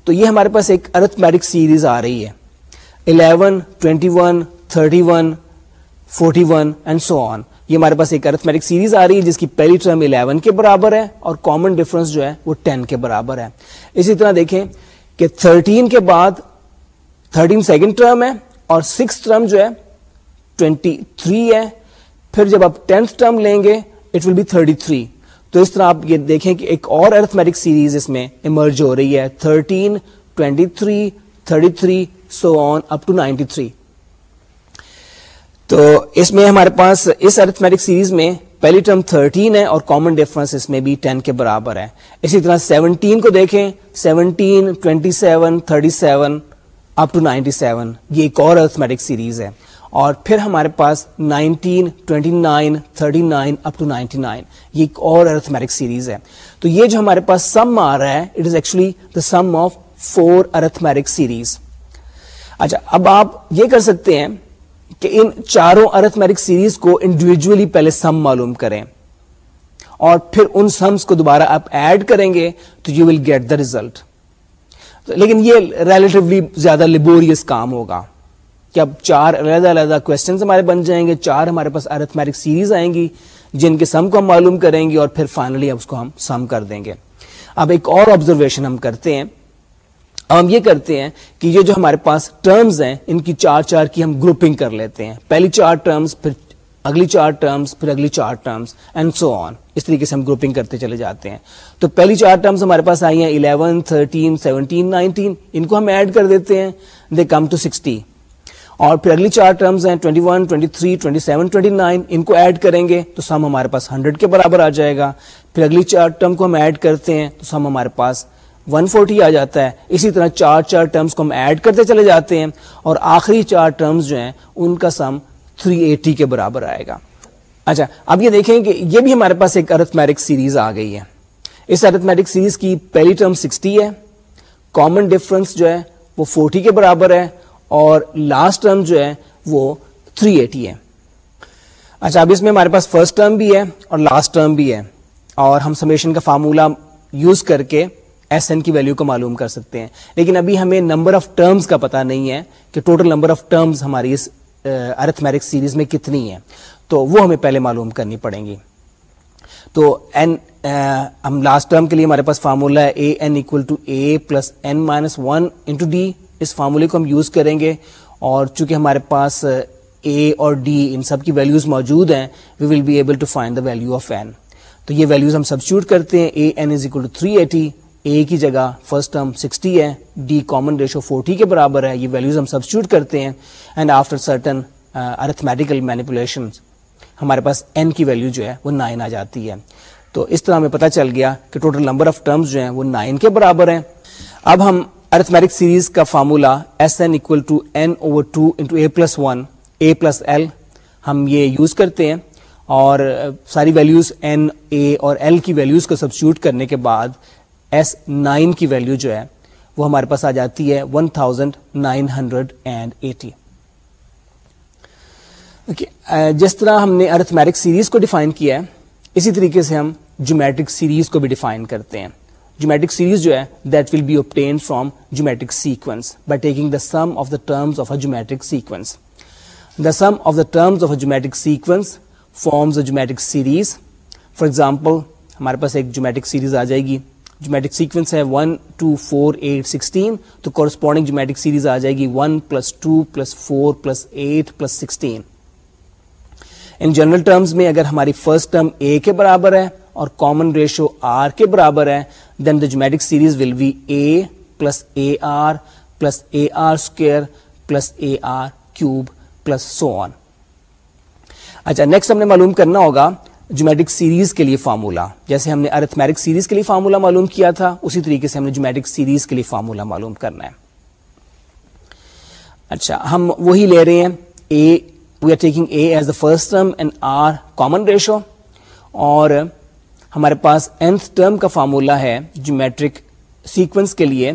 تو یہ ہمارے پاس ایک ارتھمیٹک سیریز آ رہی ہے۔ Eleven twenty one thirty one forty one and so on یہ ہمارے پاس ایک ارتھمیٹک سیریز آ رہی ہے، جس کی پہلی ٹرم الیون کے برابر ہے اور کامن ڈفرنس جو ہے وہ ٹین کے برابر ہے۔ اسی طرح دیکھیں کہ تھرٹین کے بعد تھرٹین سیکنڈ ٹرم ہے اور سکس ٹرم جو ہے ٹوینٹی تھری ہے۔ پھر جب آپ ٹینتھ ٹرم لیں گے it will be thirty three تو اس طرح آپ یہ دیکھیں کہ ایک اور ارتھمیٹک سیریز اس میں ایمرج ہو رہی ہے. Thirteen twenty three thirty three so on up to ninety three تو اس میں ہمارے پاس اس ارتھمیٹک سیریز میں پہلی ٹرم 13 ہے اور کامن ڈفرنس اس میں بھی 10 کے برابر ہے. اسی طرح 17 کو دیکھیں. 17 27 37 اپ ٹو 97 یہ ایک اور ارتھمیٹک سیریز ہے. اور پھر ہمارے پاس 19, 29, 39 اپ ٹو 99 یہ ایک اور ارتھمیٹک سیریز ہے۔ تو یہ جو ہمارے پاس سم آ رہا ہے it is actually the sum of four arithmetic series اچھا اب آپ یہ کر سکتے ہیں کہ ان چاروں ارتھمیٹک سیریز کو انڈیویجلی پہلے سم معلوم کریں۔ اور پھر ان سمس کو دوبارہ آپ ایڈ کریں گے تو you will get the result لیکن یہ ریلیٹولی زیادہ لیبوریس کام ہوگا۔ کہ اب چار علیحدہ علیحدہ کوشچنس ہمارے بن جائیں گے، چار ہمارے پاس ارتھمیٹک سیریز آئیں گی، جن کے سم کو ہم معلوم کریں گے اور پھر فائنلی اب اس کو ہم سم کر دیں گے۔ اب ایک اور آبزرویشن ہم کرتے ہیں۔ اب ہم یہ کرتے ہیں کہ یہ جو ہمارے پاس ٹرمز ہیں، ان کی چار چار کی ہم گروپنگ کر لیتے ہیں۔ پہلی چار ٹرمز پھر اگلی چار ٹرمز پھر اگلی چار ٹرمز اینڈ سو آن اس طریقے سے ہم گروپنگ کرتے چلے جاتے ہیں۔ تو پہلی چار ٹرمز ہمارے پاس آئی ہیں الیون تھرٹین سیونٹین نائنٹین ان کو ہم ایڈ کر دیتے ہیں۔ دے کم ٹو سکسٹی اور پھر اگلی چار ٹرمز ہیں 21, 23, 27, 29 ان کو ایڈ کریں گے تو سم ہمارے پاس 100 کے برابر آ جائے گا۔ پھر اگلی چار ٹرم کو ہم ایڈ کرتے ہیں تو سم ہمارے پاس 140 آ جاتا ہے۔ اسی طرح چار چار ٹرمز کو ہم ایڈ کرتے چلے جاتے ہیں اور آخری چار ٹرمز جو ہیں ان کا سم 380 کے برابر آئے گا۔ اچھا اب یہ دیکھیں کہ یہ بھی ہمارے پاس ایک ارتھمیٹک سیریز آ گئی ہے۔ اس ارتھمیٹک سیریز کی پہلی ٹرم 60 ہے۔ کامن ڈفرنس جو ہے وہ 40 کے برابر ہے۔ اور لاسٹ ٹرم جو ہے وہ 380 ہے۔ اچھا اب اس میں ہمارے پاس فرسٹ ٹرم بھی ہے اور لاسٹ ٹرم بھی ہے اور ہم سمیشن کا فارمولا یوز کر کے ایس این کی ویلو کو معلوم کر سکتے ہیں۔ لیکن ابھی ہمیں نمبر آف ٹرمز کا پتا نہیں ہے کہ ٹوٹل نمبر آف ٹرمز ہماری اس ارتھمیٹک سیریز میں کتنی ہے تو وہ ہمیں پہلے معلوم کرنی پڑیں گی۔ تو این ہم لاسٹ ٹرم کے لیے ہمارے پاس فارمولا ہے a n equal to a plus n minus one into d اس فارمولے کو ہم یوز کریں گے اور چونکہ ہمارے پاس اے اور ڈی ان سب کی ویلیوز موجود ہیں we will be able to find the value of n تو یہ ویلیوز ہم سبسٹیوٹ کرتے ہیں a n is equal to three eighty a کی جگہ فرسٹ ٹرم سکسٹی ہے ڈی کامن ریشو فورٹی کے برابر ہے، یہ ویلیوز ہم سبسٹیوٹ کرتے ہیں and after certain arithmetical manipulation ہمارے پاس این کی ویلیو جو ہے، وہ نائن آ جاتی ہے. تو اس طرح ہمیں پتا چل گیا کہ ٹوٹل نمبر آف ٹرمز جو ہیں، وہ نائن کے برابر ہیں. اب ہم ارتھمیٹک سیریز کا formula s n equal to n over two into a plus one a plus l ہم یہ یوز کرتے ہیں اور uh, ساری ویلیوز این اے اور ایل کی ویلیوز کو سبسٹیوٹ کرنے کے بعد ایس نائن کی ویلیو جو ہے وہ ہمارے پاس آ جاتی ہے one thousand nine hundred and eighty جس طرح ہم نے ارتھمیٹک سیریز کو ڈیفائن کیا ہے، اسی طریقے سے ہم جومیٹرک سیریز کو بھی ڈیفائن کرتے ہیں۔ جومیٹرک سیریز جو ہے that will be obtained from geometric sequence by taking the sum of the terms of a geometric sequence the sum of the terms of a geometric sequence forms a geometric series for example ہمارے پاس ایک geometric series آ جائے گی. Geometric sequence ہے one two four eight sixteen تو corresponding geometric series آ جائے گی one plus two plus four plus eight plus sixteen ان جنرل ٹرمز میں اگر ہماری فرسٹ ٹرم اے کے برابر ہے اور کامن ریشو آر کے برابر ہے then the geometric series will be a plus a r plus a r square plus a r cube plus so on اچھا نیکسٹ ہم نے معلوم کرنا ہوگا جومیٹک سیریز کے لیے فارمولا جیسے ہم نے ارتھمیٹک سیریز کے لیے فارمولا معلوم کیا تھا، اسی طریقے سے ہم نے جومیٹک سیریز کے لیے فارمولا معلوم کرنا ہے۔ اچھا ہم وہی لے رہے ہیں a we are taking a as the first term and r common ratio اور ہمارے پاس nth ٹرم کا فارمولا ہے جیومیٹرک سیکوینس کے لیے.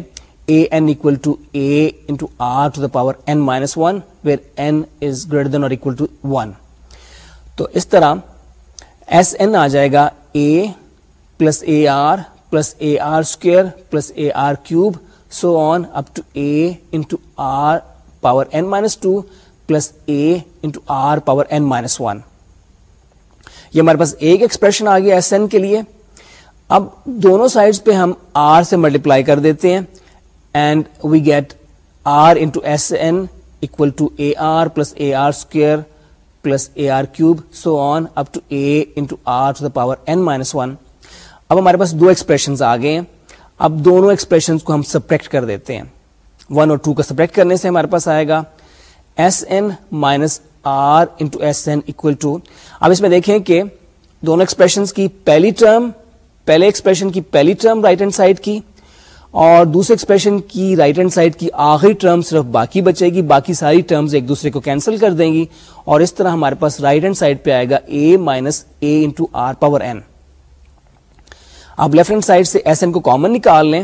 A n equal to a into r to the power n minus one where n is greater than or equal to one تو اس طرح ایس این آ جائے گا a plus a r plus a r square plus a r cube so on up to a into r power n minus two plus a into r power n minus one یہ ہمارے پاس ایک expression آ گیا s N کے لیے۔ اب دونوں سائڈس پہ ہم آر سے ملٹیپلائی کر دیتے ہیں and we get r into s n equal to a r plus a r square plus a r cube so on up to a into r to the power n minus one اب ہمارے پاس دو expression آ گئے ہیں۔ اب دونوں expression کو ہم سپریکٹ کر دیتے ہیں۔ ون اور ٹو کا سپریکٹ کرنے سے ہمارے پاس آئے گا۔ S n minus r into s n equal to اب اس میں دیکھیں کہ دونوں ایکسپریشن کی پہلی ٹرم پہلے ایکسپریشن کی پہلی ٹرم رائٹ ہینڈ سائڈ کی اور دوسرے ایکسپریشن کی رائٹ ہینڈ سائڈ کی آخری ٹرم صرف باقی بچے گی، باقی ساری ٹرمز ایک دوسرے کو کینسل کر دیں گی اور اس طرح ہمارے پاس رائٹ ہینڈ سائڈ پہ آئے گا a minus a into r power n اب لیفٹ ہینڈ سائڈ سے ایس این کو کامن نکال لیں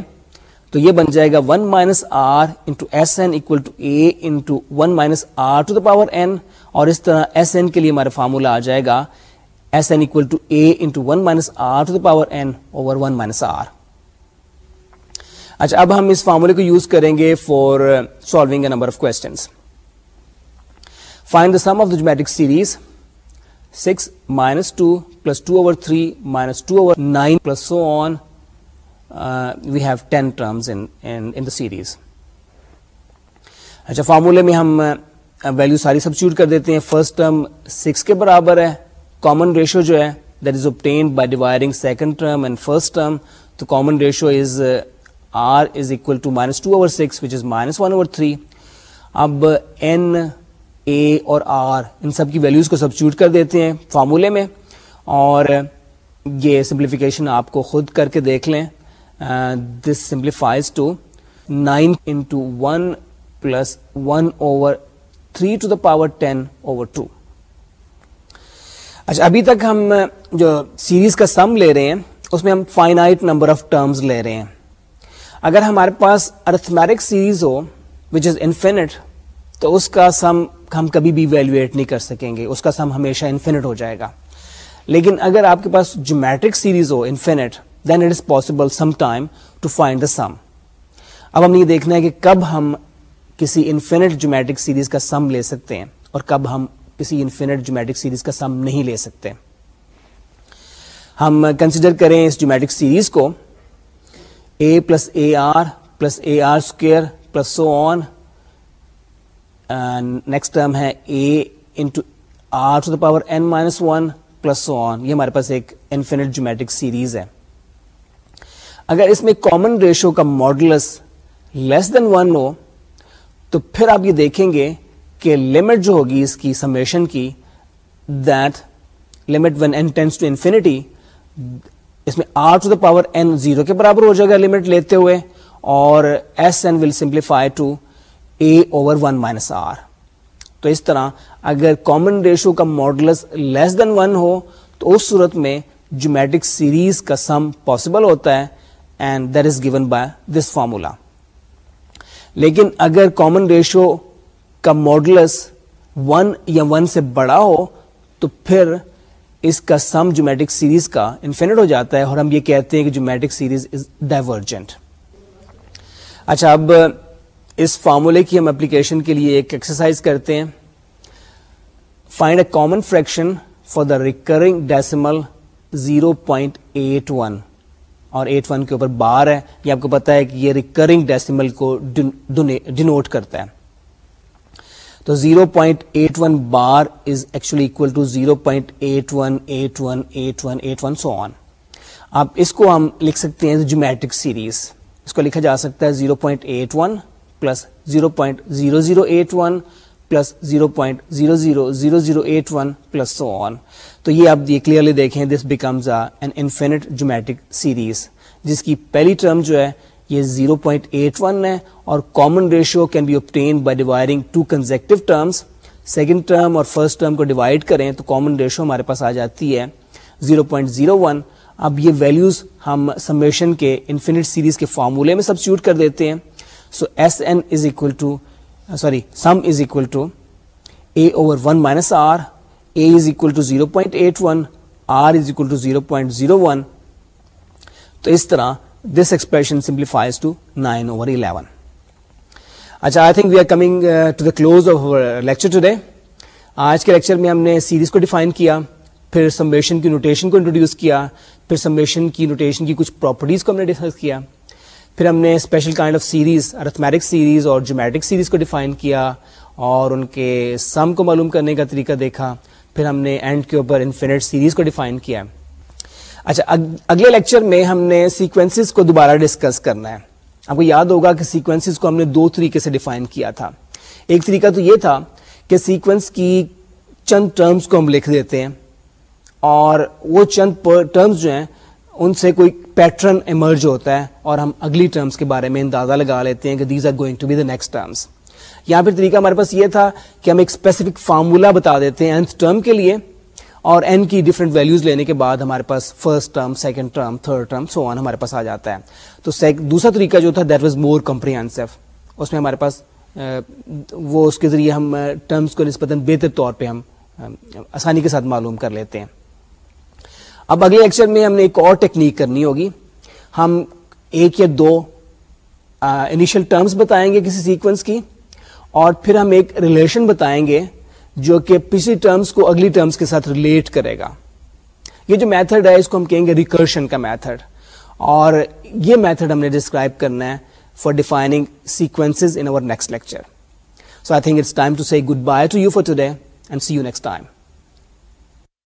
تو یہ بن جائے گا one minus r into s n equal to a into one minus r to the power n اور اس طرح ایس این کے لیے ہمارا فارمولا آ جائے گا s n equal to a into one minus r to the power n over one minus r اچھا اب ہم اس فارمولے کو یوز کریں گے for solving a number of questions find the sum of the geometric series six minus two plus two over three minus two over nine plus so on we have ten terms in the series اچھا فارمولے میں ہم value ساری substitute کر دیتے ہیں۔ First term six کے برابر ہے۔ کامن ریشو جو ہے that is obtained by dividing second term and first term تو common ratio is r is equal to minus two over six which is minus one over three اب n a اور r ان سب کی values کو substitute کر دیتے ہیں فارمولے میں۔ اور یہ سمپلیفیکیشن آپ کو خود کر کے دیکھ لیں۔ This simplifies to nine into one plus one over three to the power ten over two اچھا ابھی تک ہم جو سیریز کا سم لے رہے ہیں، اس میں ہم فائنائٹ نمبر آف ٹرمز لے رہے ہیں۔ اگر ہمارے پاس ارتھمیٹک سیریز ہو وچ از انفینٹ تو اس کا سم ہم کبھی بھی ویلویٹ نہیں کر سکیں گے۔ اس کا سم ہمیشہ انفینٹ ہو جائے گا۔ لیکن اگر آپ کے پاس geometric series who infinite then it is possible some time to find the sum اب ہم یہ دیکھنا ہے کہ کب ہم کسی انفینٹ جومیٹرک سیریز کا سم لے سکتے ہیں اور کب ہم کسی انفینٹ جومیٹرک سیریز کا سم نہیں لے سکتے۔ ہم کنسیڈر کریں اس جومیٹرک سیریز کو a plus a r plus a r square plus so on next term ہے a into r to the power n minus one plus so on یہ ہمارے پاس ایک انفینٹ جومیٹرک سیریز ہے۔ اگر اس میں کامن ریشو کا ماڈولس لیس دین ون ہو تو پھر آپ یہ دیکھیں گے کہ لمٹ جو ہوگی اس کی سمیشن کی that limit when n tends to infinity اس میں r to the power n zero کے برابر ہو جائے گا لمٹ لیتے ہوئے، اور s n will simplify to a over one minus r تو اس طرح اگر کامن ریشو کا ماڈلس لیس دین ون ہو، تو اس صورت میں جومیٹرک سیریز کا سم پاسبل ہوتا ہے and that is given by this formula لیکن اگر کامن ریشو کا ماڈلس ون یا ون سے بڑا ہو، تو پھر اس کا سم جومیٹرک سیریز کا انفینٹ ہو جاتا ہے اور ہم یہ کہتے ہیں کہ جومیٹرک سیریز از ڈائیورجنٹ اچھا اب اس فارمولے کی ہم اپلیکیشن کے لیے ایک ایکسرسائز کرتے ہیں۔ Find a common fraction for the recurring decimal zero point eight one اور ایٹ ون کے اوپر بار ہے۔ یہ آپ کو پتا ہے کہ یہ ریکرنگ ڈیسیمل کو ڈینوٹ کرتا ہے۔ تو zero point eight one bar is actually equal to zero point eight one eight one eight one eight one so on اب اس کو ہم لکھ سکتے ہیں جومیٹرک سیریز اس کو لکھا جا سکتا ہے zero point eight one plus zero point zero zero eight one plus zero point zero zero zero zero eight one plus so on تو یہ آپ یہ کلیئرلی دیکھیں this becomes an infinite geometric series جس کی پہلی ٹرم جو ہے، یہ 0.81 ہے اور common ratio can be obtained by dividing two consecutive terms second term اور فرسٹ ٹرم کو ڈیوائڈ کریں تو کامن ریشو ہمارے پاس آ جاتی ہے 0.01 اب یہ ویلوز ہم سمیشن کے انفینٹ سیریز کے فارمولے میں سبسٹیوٹ کر دیتے ہیں. So s n is equal to sorry sum is equal to a over one minus r a is equal to zero point eight one r is equal to zero point zero one تو اس طرح this expression simplifies to nine over eleven اچھا I think we are coming to the close of lecture today آج کے lecture میں ہم نے series کو ڈیفائن کیا، پھر سمیشن کی نوٹیشن کو انٹروڈیوس کیا، پھر سمیشن کی نوٹیشن کی کچھ پراپرٹیز کو ہم نے ڈسکس کیا، پھر ہم نے special kind of series arithmetic series اور جومیٹرک سیریز کو ڈیفائن کیا اور ان کے سم کو معلوم کرنے کا طریقہ دیکھا۔ پھر ہم نے اینڈ کے اوپر انفینٹ سیریز کو ڈیفائن کیا ہے۔ اچھا اگلے لیکچر میں ہم نے سیکوینس کو دوبارہ ڈسکس کرنا ہے۔ آپ کو یاد ہوگا کہ سیکوینس کو ہم نے دو طریقے سے ڈیفائن کیا تھا۔ ایک طریقہ تو یہ تھا کہ سیکوینس کی چند ٹرمز کو ہم لکھ دیتے ہیں اور وہ چند ٹرمز جو ہیں، ان سے کوئی پیٹرن ایمرج ہوتا ہے اور ہم اگلی ٹرمز کے بارے میں اندازہ لگا لیتے ہیں کہ these are going to be the next terms یا پھر طریقہ ہمارے پاس یہ تھا کہ ہم ایک اسپیسیفک فارمولا بتا دیتے ہیں ٹرم کے لیے اور این کی ڈفرنٹ ویلوز لینے کے بعد ہمارے پاس first term second term third term so on ہمارے پاس آ جاتا ہے۔ تو دوسرا طریقہ جو تھا دیٹ واز مور کمپریہنسو اس میں ہمارے پاس وہ اس کے ذریعے ہم ٹرمز کو نسبتاً بہتر طور پہ ہم آسانی کے ساتھ معلوم کر لیتے ہیں۔ اب اگلے لیکچر میں ہم نے ایک اور ٹیکنیک کرنی ہوگی۔ ہم ایک یا دو انیشل ٹرمز بتائیں گے کسی سیکوینس کی۔ اور پھر ہم ایک ریلیشن بتائیں گے جو کہ پچھلی ٹرمز کو اگلی ٹرمز کے ساتھ ریلیٹ کرے گا۔ یہ جو میتھڈ ہے، اس کو ہم کہیں گے ریکرشن کا میتھڈ اور یہ میتھڈ ہم نے ڈسکرائب کرنا ہے for defining sequences in our next lecture so I think it's time to to good goodbye to you for today and see you next time